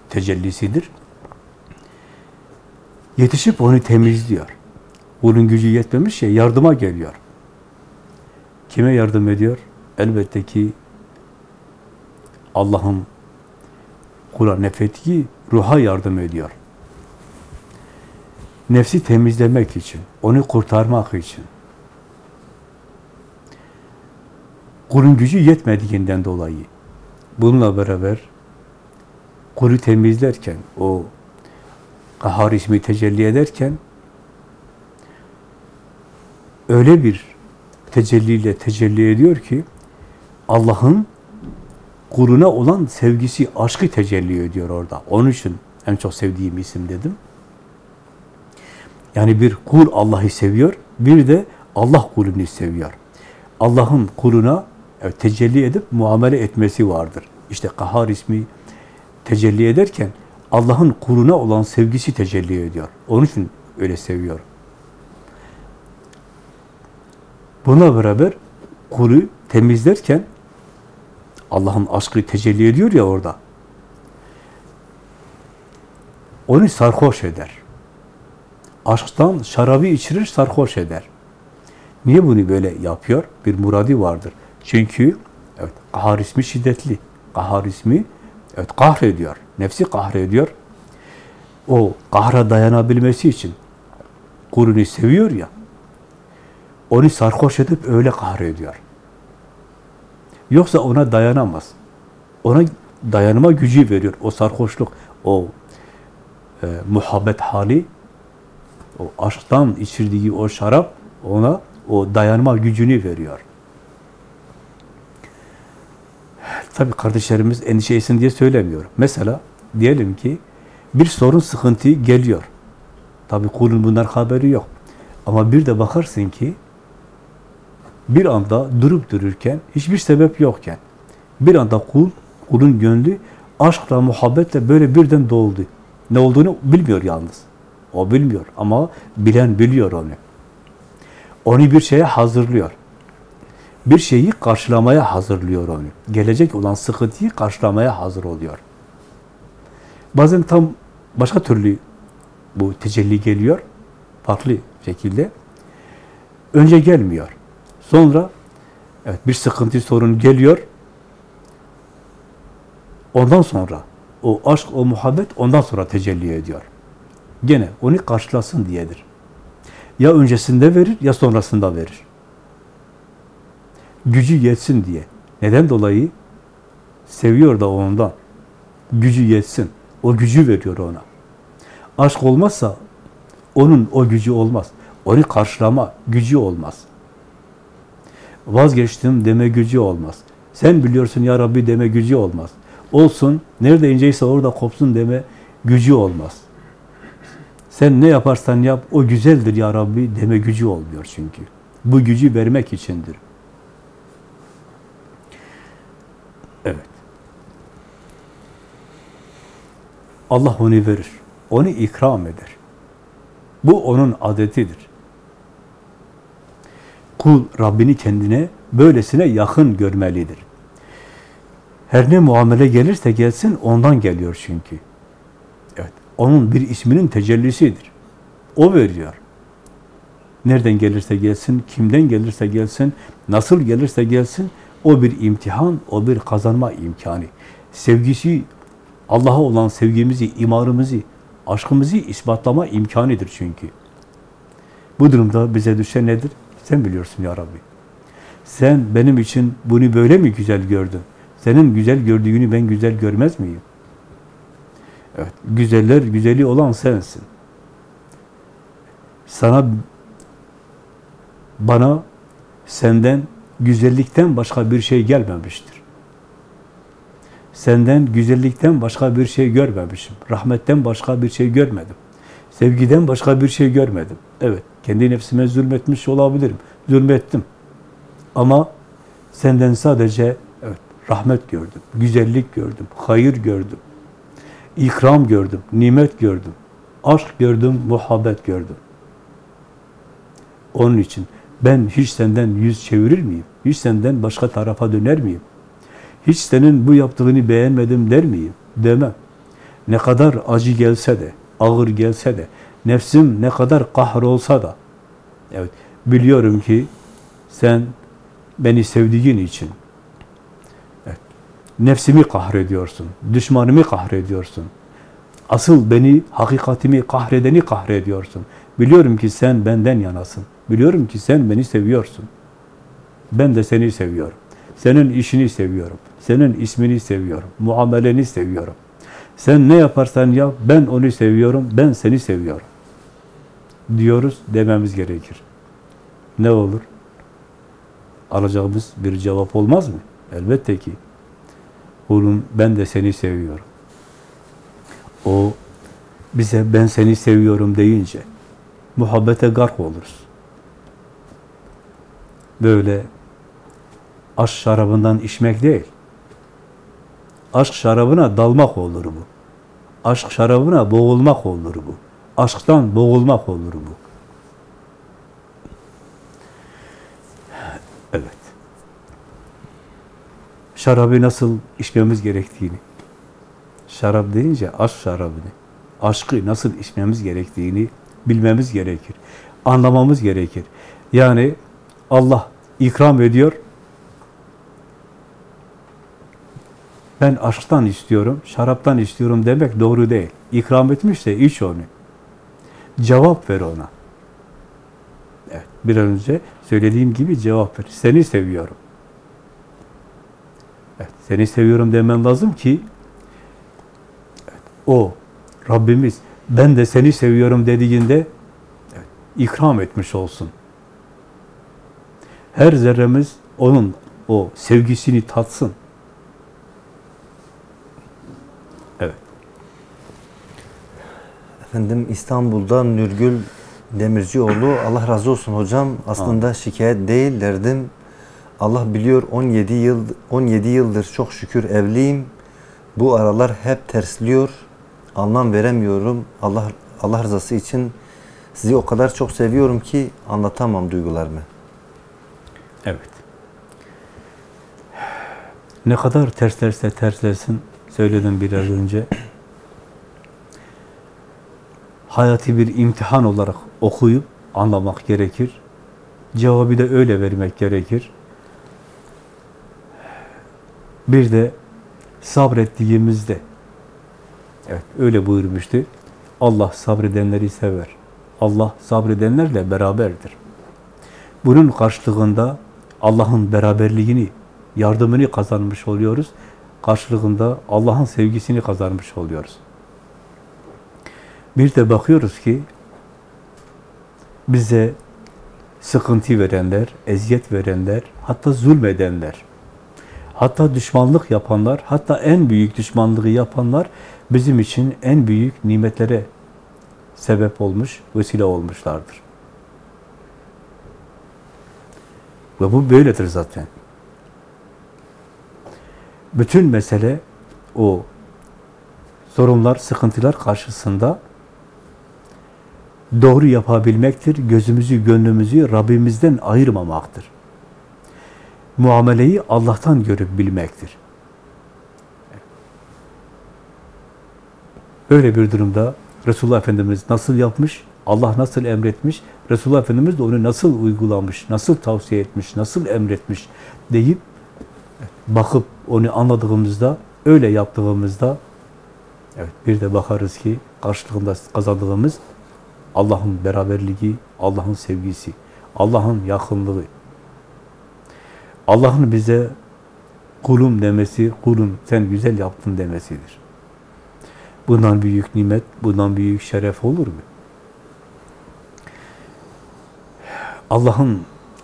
tecellisidir. Yetişip onu temizliyor. Kulun gücü yetmemiş ya yardıma geliyor. Kime yardım ediyor? Elbette ki Allah'ın kula nefettiği ruha yardım ediyor. Nefsi temizlemek için, onu kurtarmak için. Kulun gücü yetmediğinden dolayı. Bununla beraber kulu temizlerken, o kahar ismi tecelli ederken öyle bir tecelliyle tecelli ediyor ki Allah'ın kuluna olan sevgisi, aşkı tecelli ediyor orada. Onun için en çok sevdiğim isim dedim. Yani bir kul Allah'ı seviyor, bir de Allah kulunu seviyor. Allah'ın kuluna evet, tecelli edip muamele etmesi vardır. İşte Kahar ismi tecelli ederken Allah'ın kuluna olan sevgisi tecelli ediyor. Onun için öyle seviyor. Buna beraber kulu temizlerken Allah'ın aşkı tecelli ediyor ya orada. Onu sarhoş eder. Aşktan şarabı içirir, sarhoş eder. Niye bunu böyle yapıyor? Bir muradi vardır. Çünkü evet, kahar ismi şiddetli. Kahar ismi evet, kahrediyor. Nefsi kahrediyor. O kahra dayanabilmesi için kulunu seviyor ya, onu sarhoş edip öyle kahrediyor. Yoksa ona dayanamaz. Ona dayanma gücü veriyor. O sarhoşluk, o e, muhabbet hali, o aşktan içirdiği o şarap ona o dayanma gücünü veriyor. Tabii kardeşlerimiz endişe etsin diye söylemiyorum. Mesela diyelim ki bir sorun, sıkıntı geliyor. Tabii kulun bundan haberi yok. Ama bir de bakarsın ki bir anda durup dururken, hiçbir sebep yokken, bir anda kul, kulun gönlü aşkla, muhabbetle böyle birden doldu. Ne olduğunu bilmiyor yalnız. O bilmiyor ama bilen biliyor onu. Onu bir şeye hazırlıyor. Bir şeyi karşılamaya hazırlıyor onu. Gelecek olan sıkıntıyı karşılamaya hazır oluyor. Bazen tam başka türlü bu tecelli geliyor. Farklı şekilde. Önce gelmiyor. Sonra evet bir sıkıntı sorun geliyor. Ondan sonra o aşk, o muhabbet ondan sonra tecelli ediyor. Gene onu karşılasın diyedir. Ya öncesinde verir ya sonrasında verir. Gücü yetsin diye. Neden dolayı? Seviyor da ondan. Gücü yetsin. O gücü veriyor ona. Aşk olmazsa onun o gücü olmaz. Onu karşılama gücü olmaz. Vazgeçtim deme gücü olmaz. Sen biliyorsun ya Rabbi deme gücü olmaz. Olsun, nerede inceyse orada kopsun deme gücü olmaz. Sen ne yaparsan yap, o güzeldir ya Rabbi deme gücü olmuyor çünkü. Bu gücü vermek içindir. Allah onu verir. Onu ikram eder. Bu onun adetidir. Kul Rabbini kendine böylesine yakın görmelidir. Her ne muamele gelirse gelsin ondan geliyor çünkü. Evet. Onun bir isminin tecellisidir. O veriyor. Nereden gelirse gelsin, kimden gelirse gelsin, nasıl gelirse gelsin, o bir imtihan, o bir kazanma imkanı. Sevgisi, Allah'a olan sevgimizi, imarımızı, aşkımızı ispatlama imkanıdır çünkü. Bu durumda bize düşen nedir? Sen biliyorsun ya Rabbi. Sen benim için bunu böyle mi güzel gördün? Senin güzel gördüğünü ben güzel görmez miyim? Evet, güzeller güzeli olan sensin. Sana, bana, senden güzellikten başka bir şey gelmemiştir. Senden güzellikten başka bir şey görmemişim. Rahmetten başka bir şey görmedim. Sevgiden başka bir şey görmedim. Evet, kendi nefsime zulmetmiş olabilirim. Zulmettim. Ama senden sadece evet, rahmet gördüm, güzellik gördüm, hayır gördüm, ikram gördüm, nimet gördüm, aşk gördüm, muhabbet gördüm. Onun için ben hiç senden yüz çevirir miyim? Hiç senden başka tarafa döner miyim? Hiç senin bu yaptığını beğenmedim der miyim? Demem. Ne kadar acı gelse de, ağır gelse de, nefsim ne kadar kahrolsa da, evet, biliyorum ki sen beni sevdiğin için, evet, nefsimi kahrediyorsun, düşmanımı kahrediyorsun. Asıl beni, hakikatimi kahredeni kahrediyorsun. Biliyorum ki sen benden yanasın. Biliyorum ki sen beni seviyorsun. Ben de seni seviyorum. Senin işini seviyorum. Senin ismini seviyorum. Muameleni seviyorum. Sen ne yaparsan yap, ben onu seviyorum, ben seni seviyorum. Diyoruz, dememiz gerekir. Ne olur? Alacağımız bir cevap olmaz mı? Elbette ki. Kulum ben de seni seviyorum. O bize ben seni seviyorum deyince muhabbete gark oluruz. Böyle aşk şarabından içmek değil. Aşk şarabına dalmak olur bu. Aşk şarabına boğulmak olur bu. Aşktan boğulmak olur bu. Evet. Şarabı nasıl içmemiz gerektiğini, şarap deyince aşk şarabını, aşkı nasıl içmemiz gerektiğini bilmemiz gerekir. Anlamamız gerekir. Yani Allah ikram ediyor, ben aşktan istiyorum, şaraptan istiyorum demek doğru değil. İkram etmişse iç onu. Cevap ver ona. Evet, bir an önce söylediğim gibi cevap ver. Seni seviyorum. Evet, seni seviyorum demen lazım ki evet, o Rabbimiz ben de seni seviyorum dediğinde evet, ikram etmiş olsun. Her zerremiz onun o sevgisini tatsın. Evet. Efendim İstanbul'da Nurgül Demircioğlu Allah razı olsun hocam. Aslında şikayet değil derdim. Allah biliyor 17 yıl 17 yıldır çok şükür evliyim. Bu aralar hep tersliyor. Anlam veremiyorum. Allah Allah rızası için sizi o kadar çok seviyorum ki anlatamam duygularımı. Evet. Ne kadar terslerse terslesin, söyledim biraz önce. Hayatı bir imtihan olarak okuyup anlamak gerekir. Cevabı da öyle vermek gerekir. Bir de sabrettiğimizde, evet öyle buyurmuştu, Allah sabredenleri sever. Allah sabredenlerle beraberdir. Bunun karşılığında Allah'ın beraberliğini, yardımını kazanmış oluyoruz. Karşılığında Allah'ın sevgisini kazanmış oluyoruz. Bir de bakıyoruz ki bize sıkıntı verenler, eziyet verenler, hatta zulmedenler, hatta düşmanlık yapanlar, hatta en büyük düşmanlığı yapanlar bizim için en büyük nimetlere sebep olmuş, vesile olmuşlardır. Ve bu böyledir zaten. Bütün mesele o sorunlar, sıkıntılar karşısında doğru yapabilmektir. Gözümüzü, gönlümüzü Rabbimizden ayırmamaktır. Muameleyi Allah'tan görüp bilmektir. Böyle bir durumda Resulullah Efendimiz nasıl yapmış, Allah nasıl emretmiş, Resulullah Efendimiz de onu nasıl uygulamış, nasıl tavsiye etmiş, nasıl emretmiş deyip bakıp onu anladığımızda, öyle yaptığımızda evet bir de bakarız ki karşılığında kazandığımız Allah'ın beraberliği, Allah'ın sevgisi, Allah'ın yakınlığı. Allah'ın bize kulum demesi, kulum sen güzel yaptın demesidir. Bundan büyük nimet, bundan büyük şeref olur mu? Allah'ın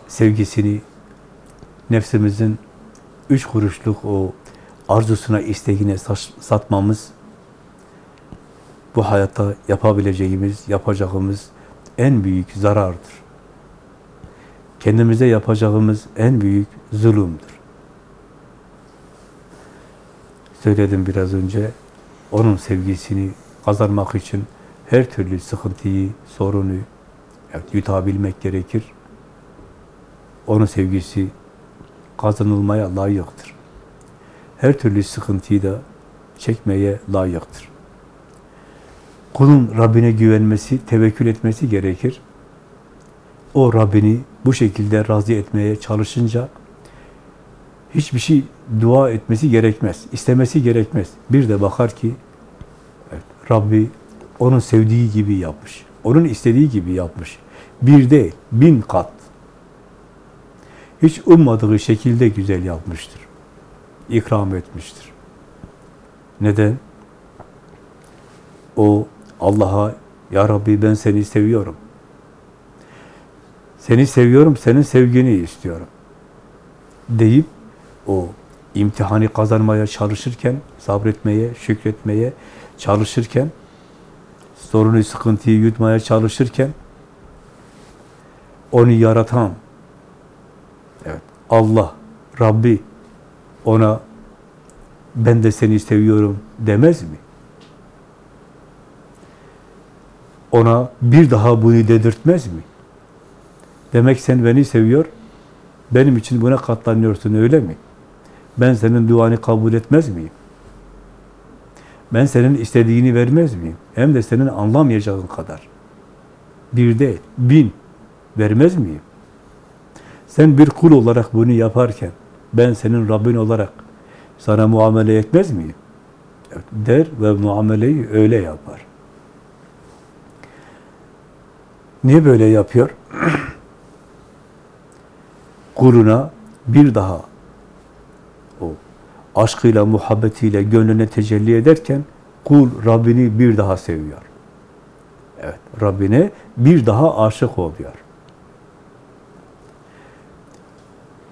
sevgisini nefsimizin üç kuruşluk o arzusuna, isteğine satmamız bu hayatta yapabileceğimiz, yapacağımız en büyük zarardır. Kendimize yapacağımız en büyük zulümdür. Söyledim biraz önce, onun sevgisini kazanmak için her türlü sıkıntıyı, sorunu evet, yutabilmek gerekir. Onun sevgisi kazanılmaya layıktır. Her türlü sıkıntıyı da çekmeye layıktır. Kulun Rabbine güvenmesi, tevekkül etmesi gerekir. O Rabbini bu şekilde razı etmeye çalışınca hiçbir şey dua etmesi gerekmez, istemesi gerekmez. Bir de bakar ki evet, Rabbi onun sevdiği gibi yapmış, onun istediği gibi yapmış. Bir değil, bin kat. Hiç ummadığı şekilde güzel yapmıştır. İkram etmiştir. Neden? O Allah'a Ya Rabbi ben seni seviyorum. Seni seviyorum, senin sevgini istiyorum. Deyip o imtihanı kazanmaya çalışırken, sabretmeye, şükretmeye çalışırken, sorunu, sıkıntıyı yutmaya çalışırken, onu yaratan, evet, Allah, Rabbi ona ben de seni seviyorum demez mi? Ona bir daha bunu dedirtmez mi? Demek sen beni seviyor, benim için buna katlanıyorsun öyle mi? Ben senin duanı kabul etmez miyim? Ben senin istediğini vermez miyim? Hem de senin anlamayacağın kadar. Bir değil, bin vermez miyim? Sen bir kul olarak bunu yaparken, ben senin Rabbin olarak sana muamele etmez miyim? Der ve muameleyi öyle yapar. Niye böyle yapıyor? Kuluna bir daha o aşkıyla, muhabbetiyle gönlüne tecelli ederken kul Rabbini bir daha seviyor. Evet, Rabbine bir daha aşık oluyor.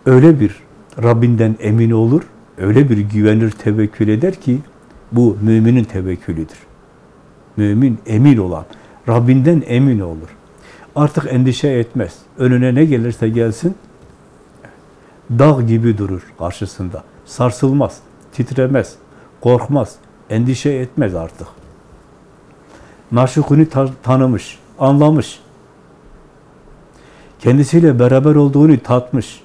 Öyle bir Rabbinden emin olur, öyle bir güvenir, tevekkül eder ki bu müminin tevekkülüdür. Mümin emin olan, Rabbinden emin olur. Artık endişe etmez. Önüne ne gelirse gelsin, dağ gibi durur karşısında. Sarsılmaz, titremez, korkmaz, endişe etmez artık. Maşukunu ta tanımış, anlamış. Kendisiyle beraber olduğunu tatmış.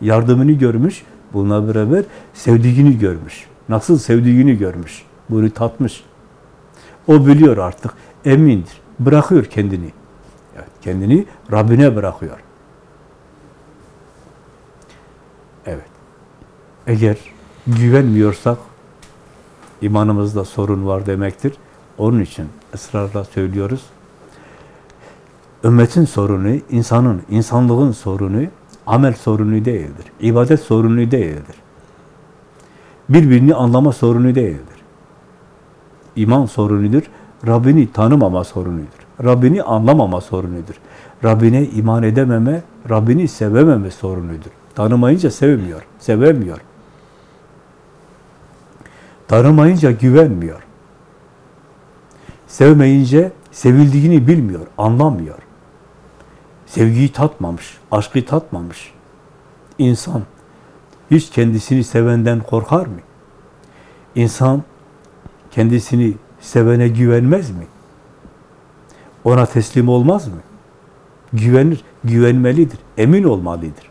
Yardımını görmüş, bununla beraber sevdiğini görmüş. Nasıl sevdiğini görmüş. Bunu tatmış. O biliyor artık, emindir. Bırakıyor kendini. Kendini Rabbine bırakıyor. Evet. Eğer güvenmiyorsak imanımızda sorun var demektir. Onun için ısrarla söylüyoruz. Ümmetin sorunu, insanın, insanlığın sorunu, amel sorunu değildir. İbadet sorunu değildir. Birbirini anlama sorunu değildir. İman sorunudur. Rabbini tanımama sorunudur. Rabbini anlamama sorunudur. Rabbine iman edememe, Rabbini sevememe sorunudur. Tanımayınca sevmiyor, sevemiyor. Tanımayınca güvenmiyor. Sevmeyince sevildiğini bilmiyor, anlamıyor. Sevgiyi tatmamış, aşkı tatmamış. İnsan hiç kendisini sevenden korkar mı? İnsan kendisini sevene güvenmez mi? Ona teslim olmaz mı? Güvenir, güvenmelidir, emin olmalıdır.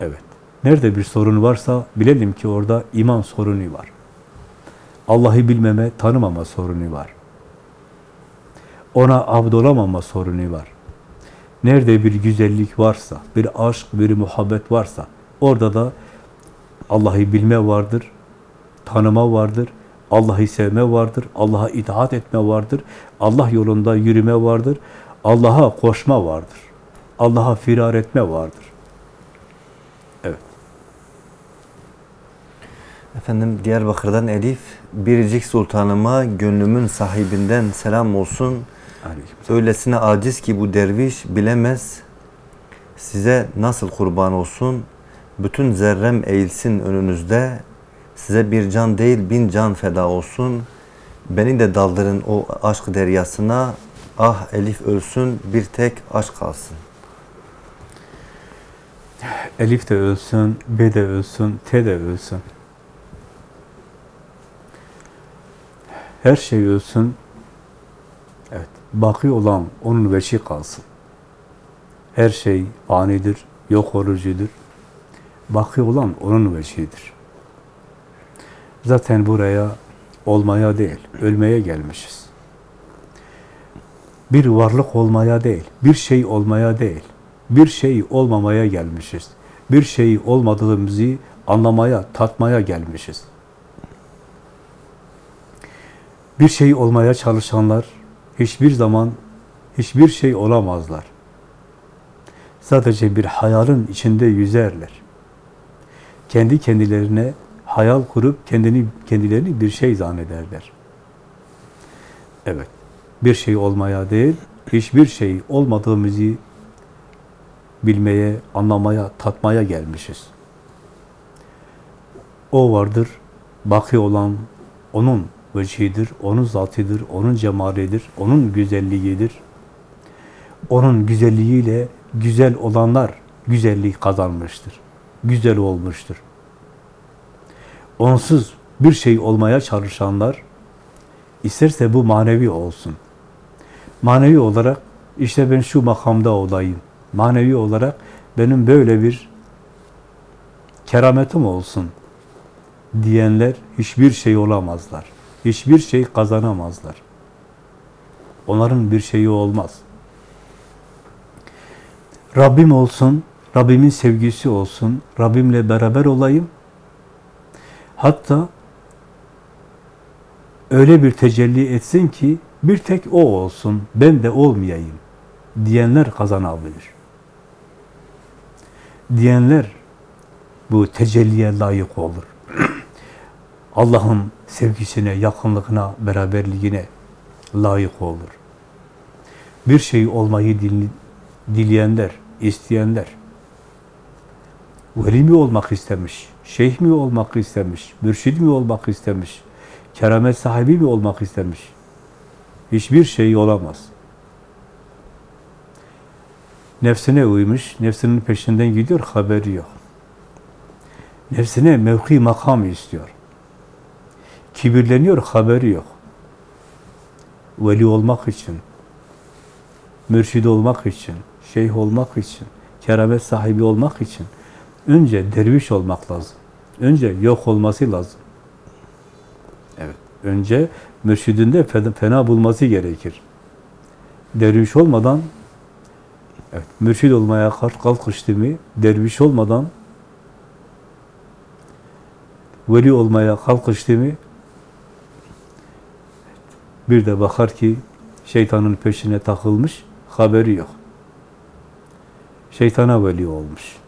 Evet. Nerede bir sorun varsa bilelim ki orada iman sorunu var. Allah'ı bilmeme, tanımama sorunu var. Ona abdolamama sorunu var. Nerede bir güzellik varsa, bir aşk, bir muhabbet varsa orada da Allah'ı bilme vardır, tanıma vardır, Allah'ı sevme vardır, Allah'a itaat etme vardır, Allah yolunda yürüme vardır, Allah'a koşma vardır, Allah'a firar etme vardır. Evet. Efendim Diyarbakır'dan Elif, Biricik Sultanıma gönlümün sahibinden selam olsun. Aleyküm. Öylesine aciz ki bu derviş bilemez. Size nasıl kurban olsun? Bütün zerrem eğilsin önünüzde. Size bir can değil bin can feda olsun. Beni de daldırın o aşk deryasına. Ah Elif ölsün bir tek aşk kalsın. Elif de ölsün, B de ölsün, T de ölsün. Her şey ölsün. Evet, baki olan onun veşi kalsın. Her şey fanidir, yok olucudur. Baki olan onun veşidir. Zaten buraya olmaya değil, ölmeye gelmişiz. Bir varlık olmaya değil, bir şey olmaya değil. bir şey olmamaya gelmişiz. Bir şey olmadığımızı anlamaya, tatmaya gelmişiz. Bir şey olmaya çalışanlar hiçbir zaman hiçbir şey olamazlar. Sadece bir hayalin içinde yüzerler. Kendi kendilerine hayal kurup kendini kendilerini bir şey zannederler. Evet. Bir şey olmaya değil, hiçbir şey olmadığımızı bilmeye, anlamaya, tatmaya gelmişiz. O vardır, baki olan onun vecihidir, onun zatıdır, onun cemalidir, onun güzelliğidir. Onun güzelliğiyle güzel olanlar güzellik kazanmıştır. Güzel olmuştur. Onsuz bir şey olmaya çalışanlar isterse bu manevi olsun. Manevi olarak işte ben şu makamda olayım. Manevi olarak benim böyle bir kerametim olsun diyenler hiçbir şey olamazlar. Hiçbir şey kazanamazlar. Onların bir şeyi olmaz. Rabbim olsun, Rabbimin sevgisi olsun, Rabbimle beraber olayım. Hatta öyle bir tecelli etsin ki bir tek o olsun, ben de olmayayım diyenler kazanabilir. Diyenler bu tecelliye layık olur. Allah'ın sevgisine, yakınlığına, beraberliğine layık olur. Bir şey olmayı dil, dileyenler, isteyenler, veli mi olmak istemiş, şeyh mi olmak istemiş, mürşid mi olmak istemiş, keramet sahibi mi olmak istemiş? Hiçbir şey olamaz. Nefsine uymuş, nefsinin peşinden gidiyor, haberi yok. Nefsine mevki makam istiyor. Kibirleniyor, haberi yok. Veli olmak için, mürşid olmak için, şeyh olmak için, keramet sahibi olmak için önce derviş olmak lazım. Önce yok olması lazım. Evet. Önce mürşidinde fena, bulması gerekir. Derviş olmadan evet, mürşid olmaya kalkıştı mı, derviş olmadan veli olmaya kalkıştı mı bir de bakar ki şeytanın peşine takılmış, haberi yok. Şeytana veli olmuş.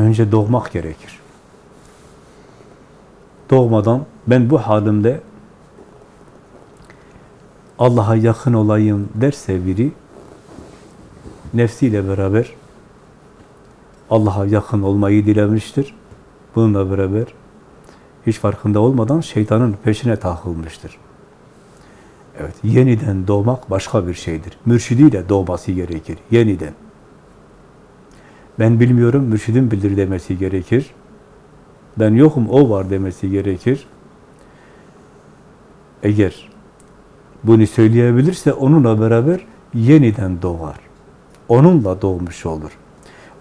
Önce doğmak gerekir. Doğmadan ben bu halimde Allah'a yakın olayım derse biri nefsiyle beraber Allah'a yakın olmayı dilemiştir. Bununla beraber hiç farkında olmadan şeytanın peşine takılmıştır. Evet, yeniden doğmak başka bir şeydir. Mürşidiyle doğması gerekir, yeniden. Ben bilmiyorum, mürşidim bilir demesi gerekir. Ben yokum, o var demesi gerekir. Eğer bunu söyleyebilirse onunla beraber yeniden doğar. Onunla doğmuş olur.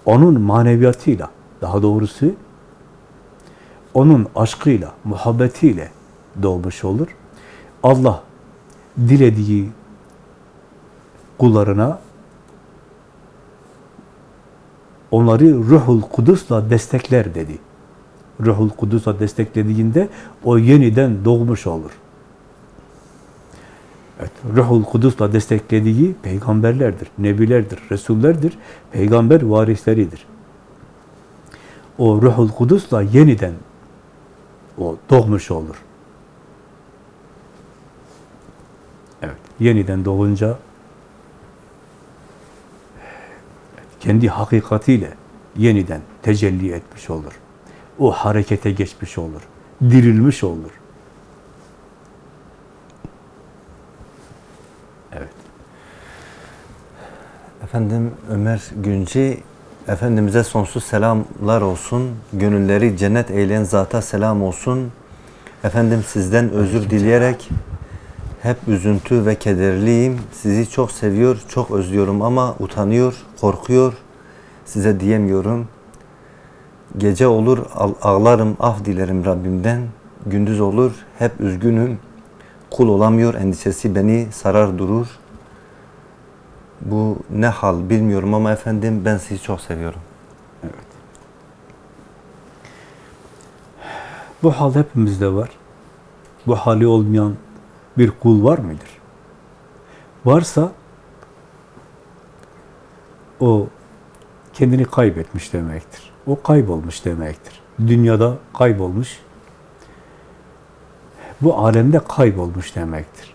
Onun maneviyatıyla, daha doğrusu onun aşkıyla, muhabbetiyle doğmuş olur. Allah dilediği kullarına onları Ruhul Kudüs'la destekler dedi. Ruhul Kudüs'la desteklediğinde o yeniden doğmuş olur. Evet, Ruhul Kudüs'la desteklediği peygamberlerdir, nebilerdir, resullerdir, peygamber varisleridir. O Ruhul Kudüs'la yeniden o doğmuş olur. Evet, yeniden doğunca kendi hakikatiyle yeniden tecelli etmiş olur. O harekete geçmiş olur. Dirilmiş olur. Evet. Efendim Ömer Günci, Efendimiz'e sonsuz selamlar olsun. Gönülleri cennet eyleyen zata selam olsun. Efendim sizden özür dileyerek hep üzüntü ve kederliyim. Sizi çok seviyor, çok özlüyorum ama utanıyor, korkuyor. Size diyemiyorum. Gece olur ağlarım, af dilerim Rabbimden. Gündüz olur hep üzgünüm. kul olamıyor endişesi beni sarar durur. Bu ne hal bilmiyorum ama efendim ben sizi çok seviyorum. Evet. Bu hal hepimizde var. Bu hali olmayan bir kul var mıdır? Varsa o kendini kaybetmiş demektir. O kaybolmuş demektir. Dünyada kaybolmuş, bu alemde kaybolmuş demektir.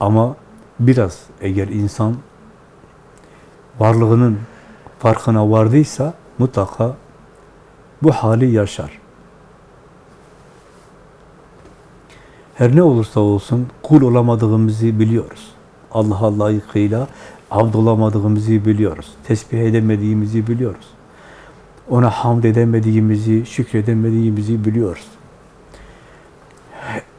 Ama biraz eğer insan varlığının farkına vardıysa mutlaka bu hali yaşar. Her ne olursa olsun kul olamadığımızı biliyoruz. Allah'a layıkıyla abd olamadığımızı biliyoruz. Tesbih edemediğimizi biliyoruz. Ona hamd edemediğimizi, şükredemediğimizi biliyoruz.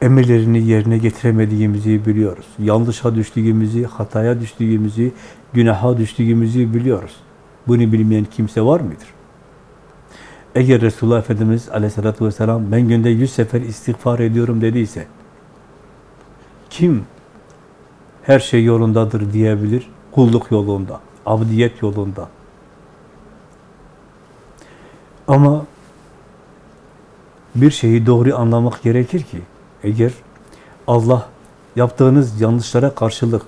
Emirlerini yerine getiremediğimizi biliyoruz. Yanlışa düştüğümüzü, hataya düştüğümüzü, günaha düştüğümüzü biliyoruz. Bunu bilmeyen kimse var mıdır? Eğer Resulullah Efendimiz aleyhissalatü vesselam ben günde yüz sefer istiğfar ediyorum dediyse kim her şey yolundadır diyebilir? Kulluk yolunda, abdiyet yolunda. Ama bir şeyi doğru anlamak gerekir ki eğer Allah yaptığınız yanlışlara karşılık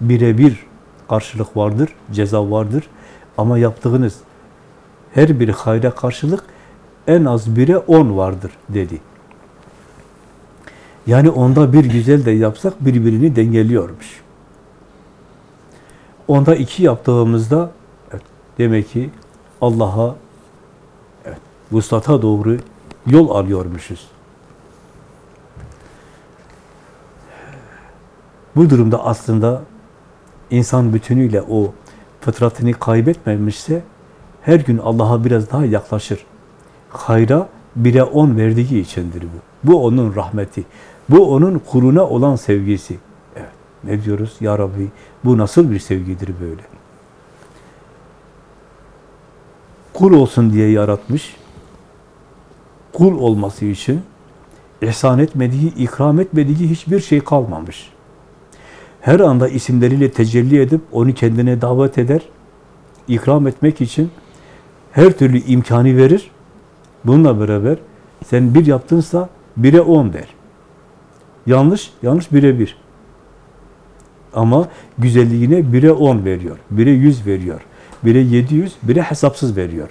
birebir karşılık vardır, ceza vardır ama yaptığınız her bir hayra karşılık en az bire on vardır dedi. Yani onda bir güzel de yapsak birbirini dengeliyormuş. Onda iki yaptığımızda evet, demek ki Allah'a evet, vuslata doğru yol alıyormuşuz. Bu durumda aslında insan bütünüyle o fıtratını kaybetmemişse her gün Allah'a biraz daha yaklaşır. Hayra bire on verdiği içindir bu. Bu onun rahmeti. Bu onun kuluna olan sevgisi. Evet. Ne diyoruz? Ya Rabbi bu nasıl bir sevgidir böyle? Kul olsun diye yaratmış. Kul olması için ihsan etmediği, ikram etmediği hiçbir şey kalmamış. Her anda isimleriyle tecelli edip onu kendine davet eder, ikram etmek için her türlü imkanı verir. Bununla beraber sen bir yaptınsa bire on der. Yanlış, yanlış bire bir. Ama güzelliğine bire on veriyor, bire yüz veriyor, bire yedi yüz, bire hesapsız veriyor.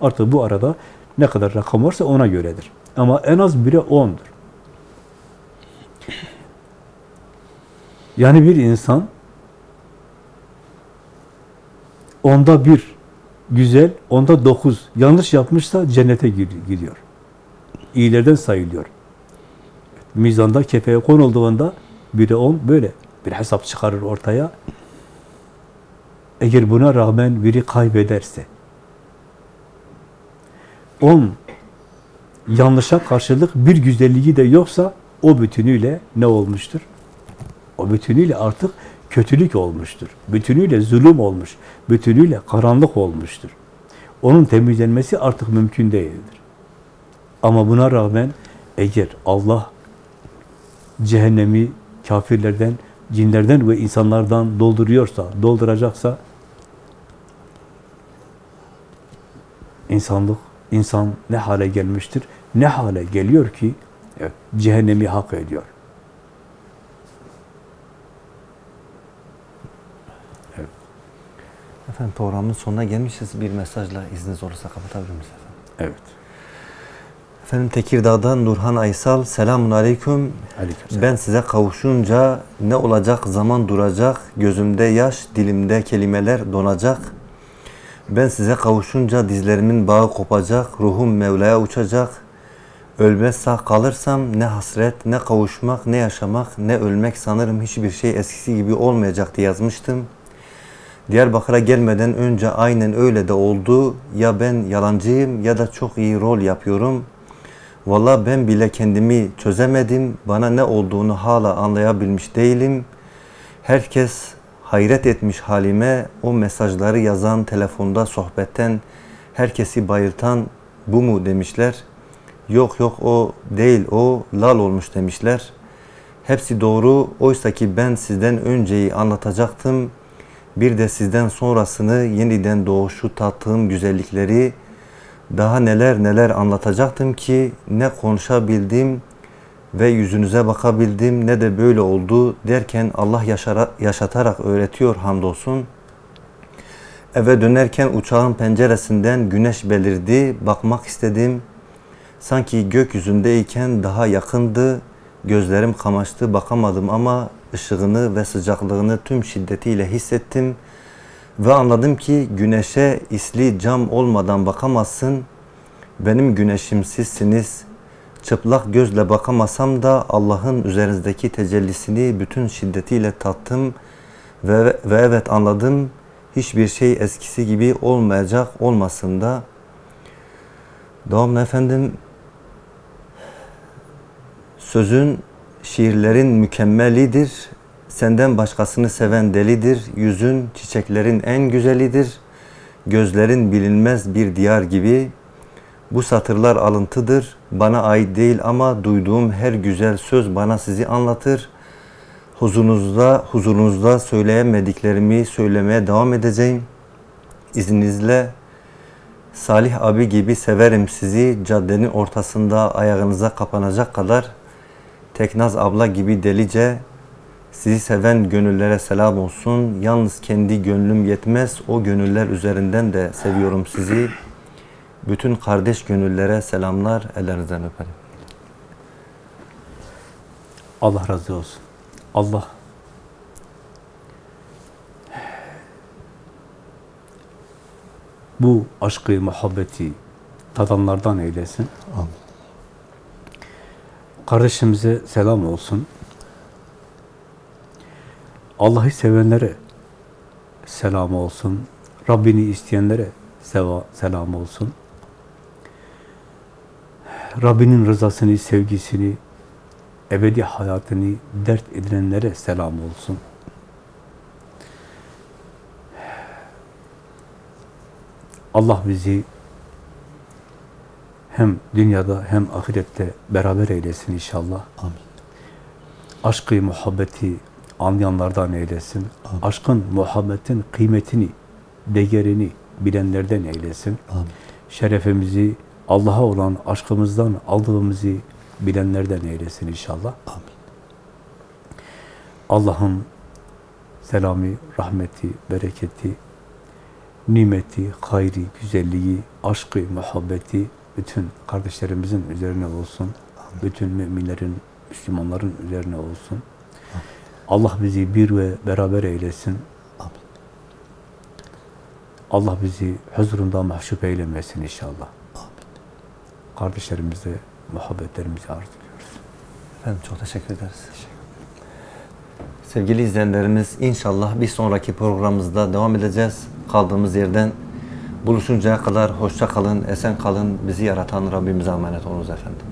Artık bu arada ne kadar rakam varsa ona göredir. Ama en az bire ondur. Yani bir insan onda bir güzel, onda dokuz yanlış yapmışsa cennete gidiyor. İyilerden sayılıyor. Mizanda kefeye konulduğunda bire on böyle bir hesap çıkarır ortaya. Eğer buna rağmen biri kaybederse on yanlışa karşılık bir güzelliği de yoksa o bütünüyle ne olmuştur? O bütünüyle artık kötülük olmuştur. Bütünüyle zulüm olmuş. Bütünüyle karanlık olmuştur. Onun temizlenmesi artık mümkün değildir. Ama buna rağmen eğer Allah cehennemi kafirlerden, cinlerden ve insanlardan dolduruyorsa, dolduracaksa insanlık, insan ne hale gelmiştir? Ne hale geliyor ki evet, cehennemi hak ediyor. Efendim programın sonuna gelmişiz. Bir mesajla izniniz olursa kapatabilir miyiz efendim? Evet. Efendim Tekirdağ'dan Nurhan Aysal. Selamun Aleyküm. Aleykümselam. Ben size kavuşunca ne olacak zaman duracak. Gözümde yaş, dilimde kelimeler donacak. Ben size kavuşunca dizlerimin bağı kopacak. Ruhum Mevla'ya uçacak. Ölmez sağ kalırsam ne hasret, ne kavuşmak, ne yaşamak, ne ölmek sanırım hiçbir şey eskisi gibi olmayacak diye yazmıştım. Diyarbakır'a gelmeden önce aynen öyle de oldu. Ya ben yalancıyım ya da çok iyi rol yapıyorum. Valla ben bile kendimi çözemedim. Bana ne olduğunu hala anlayabilmiş değilim. Herkes hayret etmiş halime. O mesajları yazan, telefonda sohbetten herkesi bayıltan bu mu demişler. Yok yok o değil o lal olmuş demişler. Hepsi doğru. Oysa ki ben sizden önceyi anlatacaktım. Bir de sizden sonrasını yeniden doğuşu tattığım güzellikleri daha neler neler anlatacaktım ki ne konuşabildim ve yüzünüze bakabildim ne de böyle oldu derken Allah yaşara, yaşatarak öğretiyor hamdolsun. Eve dönerken uçağın penceresinden güneş belirdi. Bakmak istedim. Sanki gökyüzündeyken daha yakındı. Gözlerim kamaştı, bakamadım ama ışığını ve sıcaklığını tüm şiddetiyle hissettim. Ve anladım ki güneşe isli cam olmadan bakamazsın. Benim güneşim sizsiniz. Çıplak gözle bakamasam da Allah'ın üzerinizdeki tecellisini bütün şiddetiyle tattım. Ve, ve evet anladım hiçbir şey eskisi gibi olmayacak olmasın da. Devamlı efendim sözün şiirlerin mükemmelidir. Senden başkasını seven delidir. Yüzün çiçeklerin en güzelidir. Gözlerin bilinmez bir diyar gibi. Bu satırlar alıntıdır. Bana ait değil ama duyduğum her güzel söz bana sizi anlatır. Huzurunuzda, huzurunuzda söyleyemediklerimi söylemeye devam edeceğim. İzninizle Salih abi gibi severim sizi. Caddenin ortasında ayağınıza kapanacak kadar Teknaz abla gibi delice sizi seven gönüllere selam olsun. Yalnız kendi gönlüm yetmez. O gönüller üzerinden de seviyorum sizi. Bütün kardeş gönüllere selamlar. Ellerinizden öperim. Allah razı olsun. Allah bu aşkı, muhabbeti tadanlardan eylesin. Amin. Kardeşimize selam olsun. Allah'ı sevenlere selam olsun. Rabbini isteyenlere selam olsun. Rabbinin rızasını, sevgisini, ebedi hayatını dert edinenlere selam olsun. Allah bizi hem dünyada hem ahirette beraber eylesin inşallah. Amin. Aşkı, muhabbeti anlayanlardan eylesin. Aşkın, muhabbetin kıymetini, değerini bilenlerden eylesin. Amin. Şerefimizi Allah'a olan aşkımızdan aldığımızı bilenlerden eylesin inşallah. Amin. Allah'ın selamı, rahmeti, bereketi, nimeti, hayri, güzelliği, aşkı, muhabbeti bütün kardeşlerimizin üzerine olsun. Bütün müminlerin, Müslümanların üzerine olsun. Allah bizi bir ve beraber eylesin. Amin. Allah bizi huzurunda mahcup eylemesin inşallah. Kardeşlerimize muhabbetlerimizi arz ediyoruz. Efendim çok teşekkür ederiz. Sevgili izleyenlerimiz inşallah bir sonraki programımızda devam edeceğiz. Kaldığımız yerden buluşuncaya kadar hoşça kalın, esen kalın. Bizi yaratan Rabbimize emanet olunuz efendim.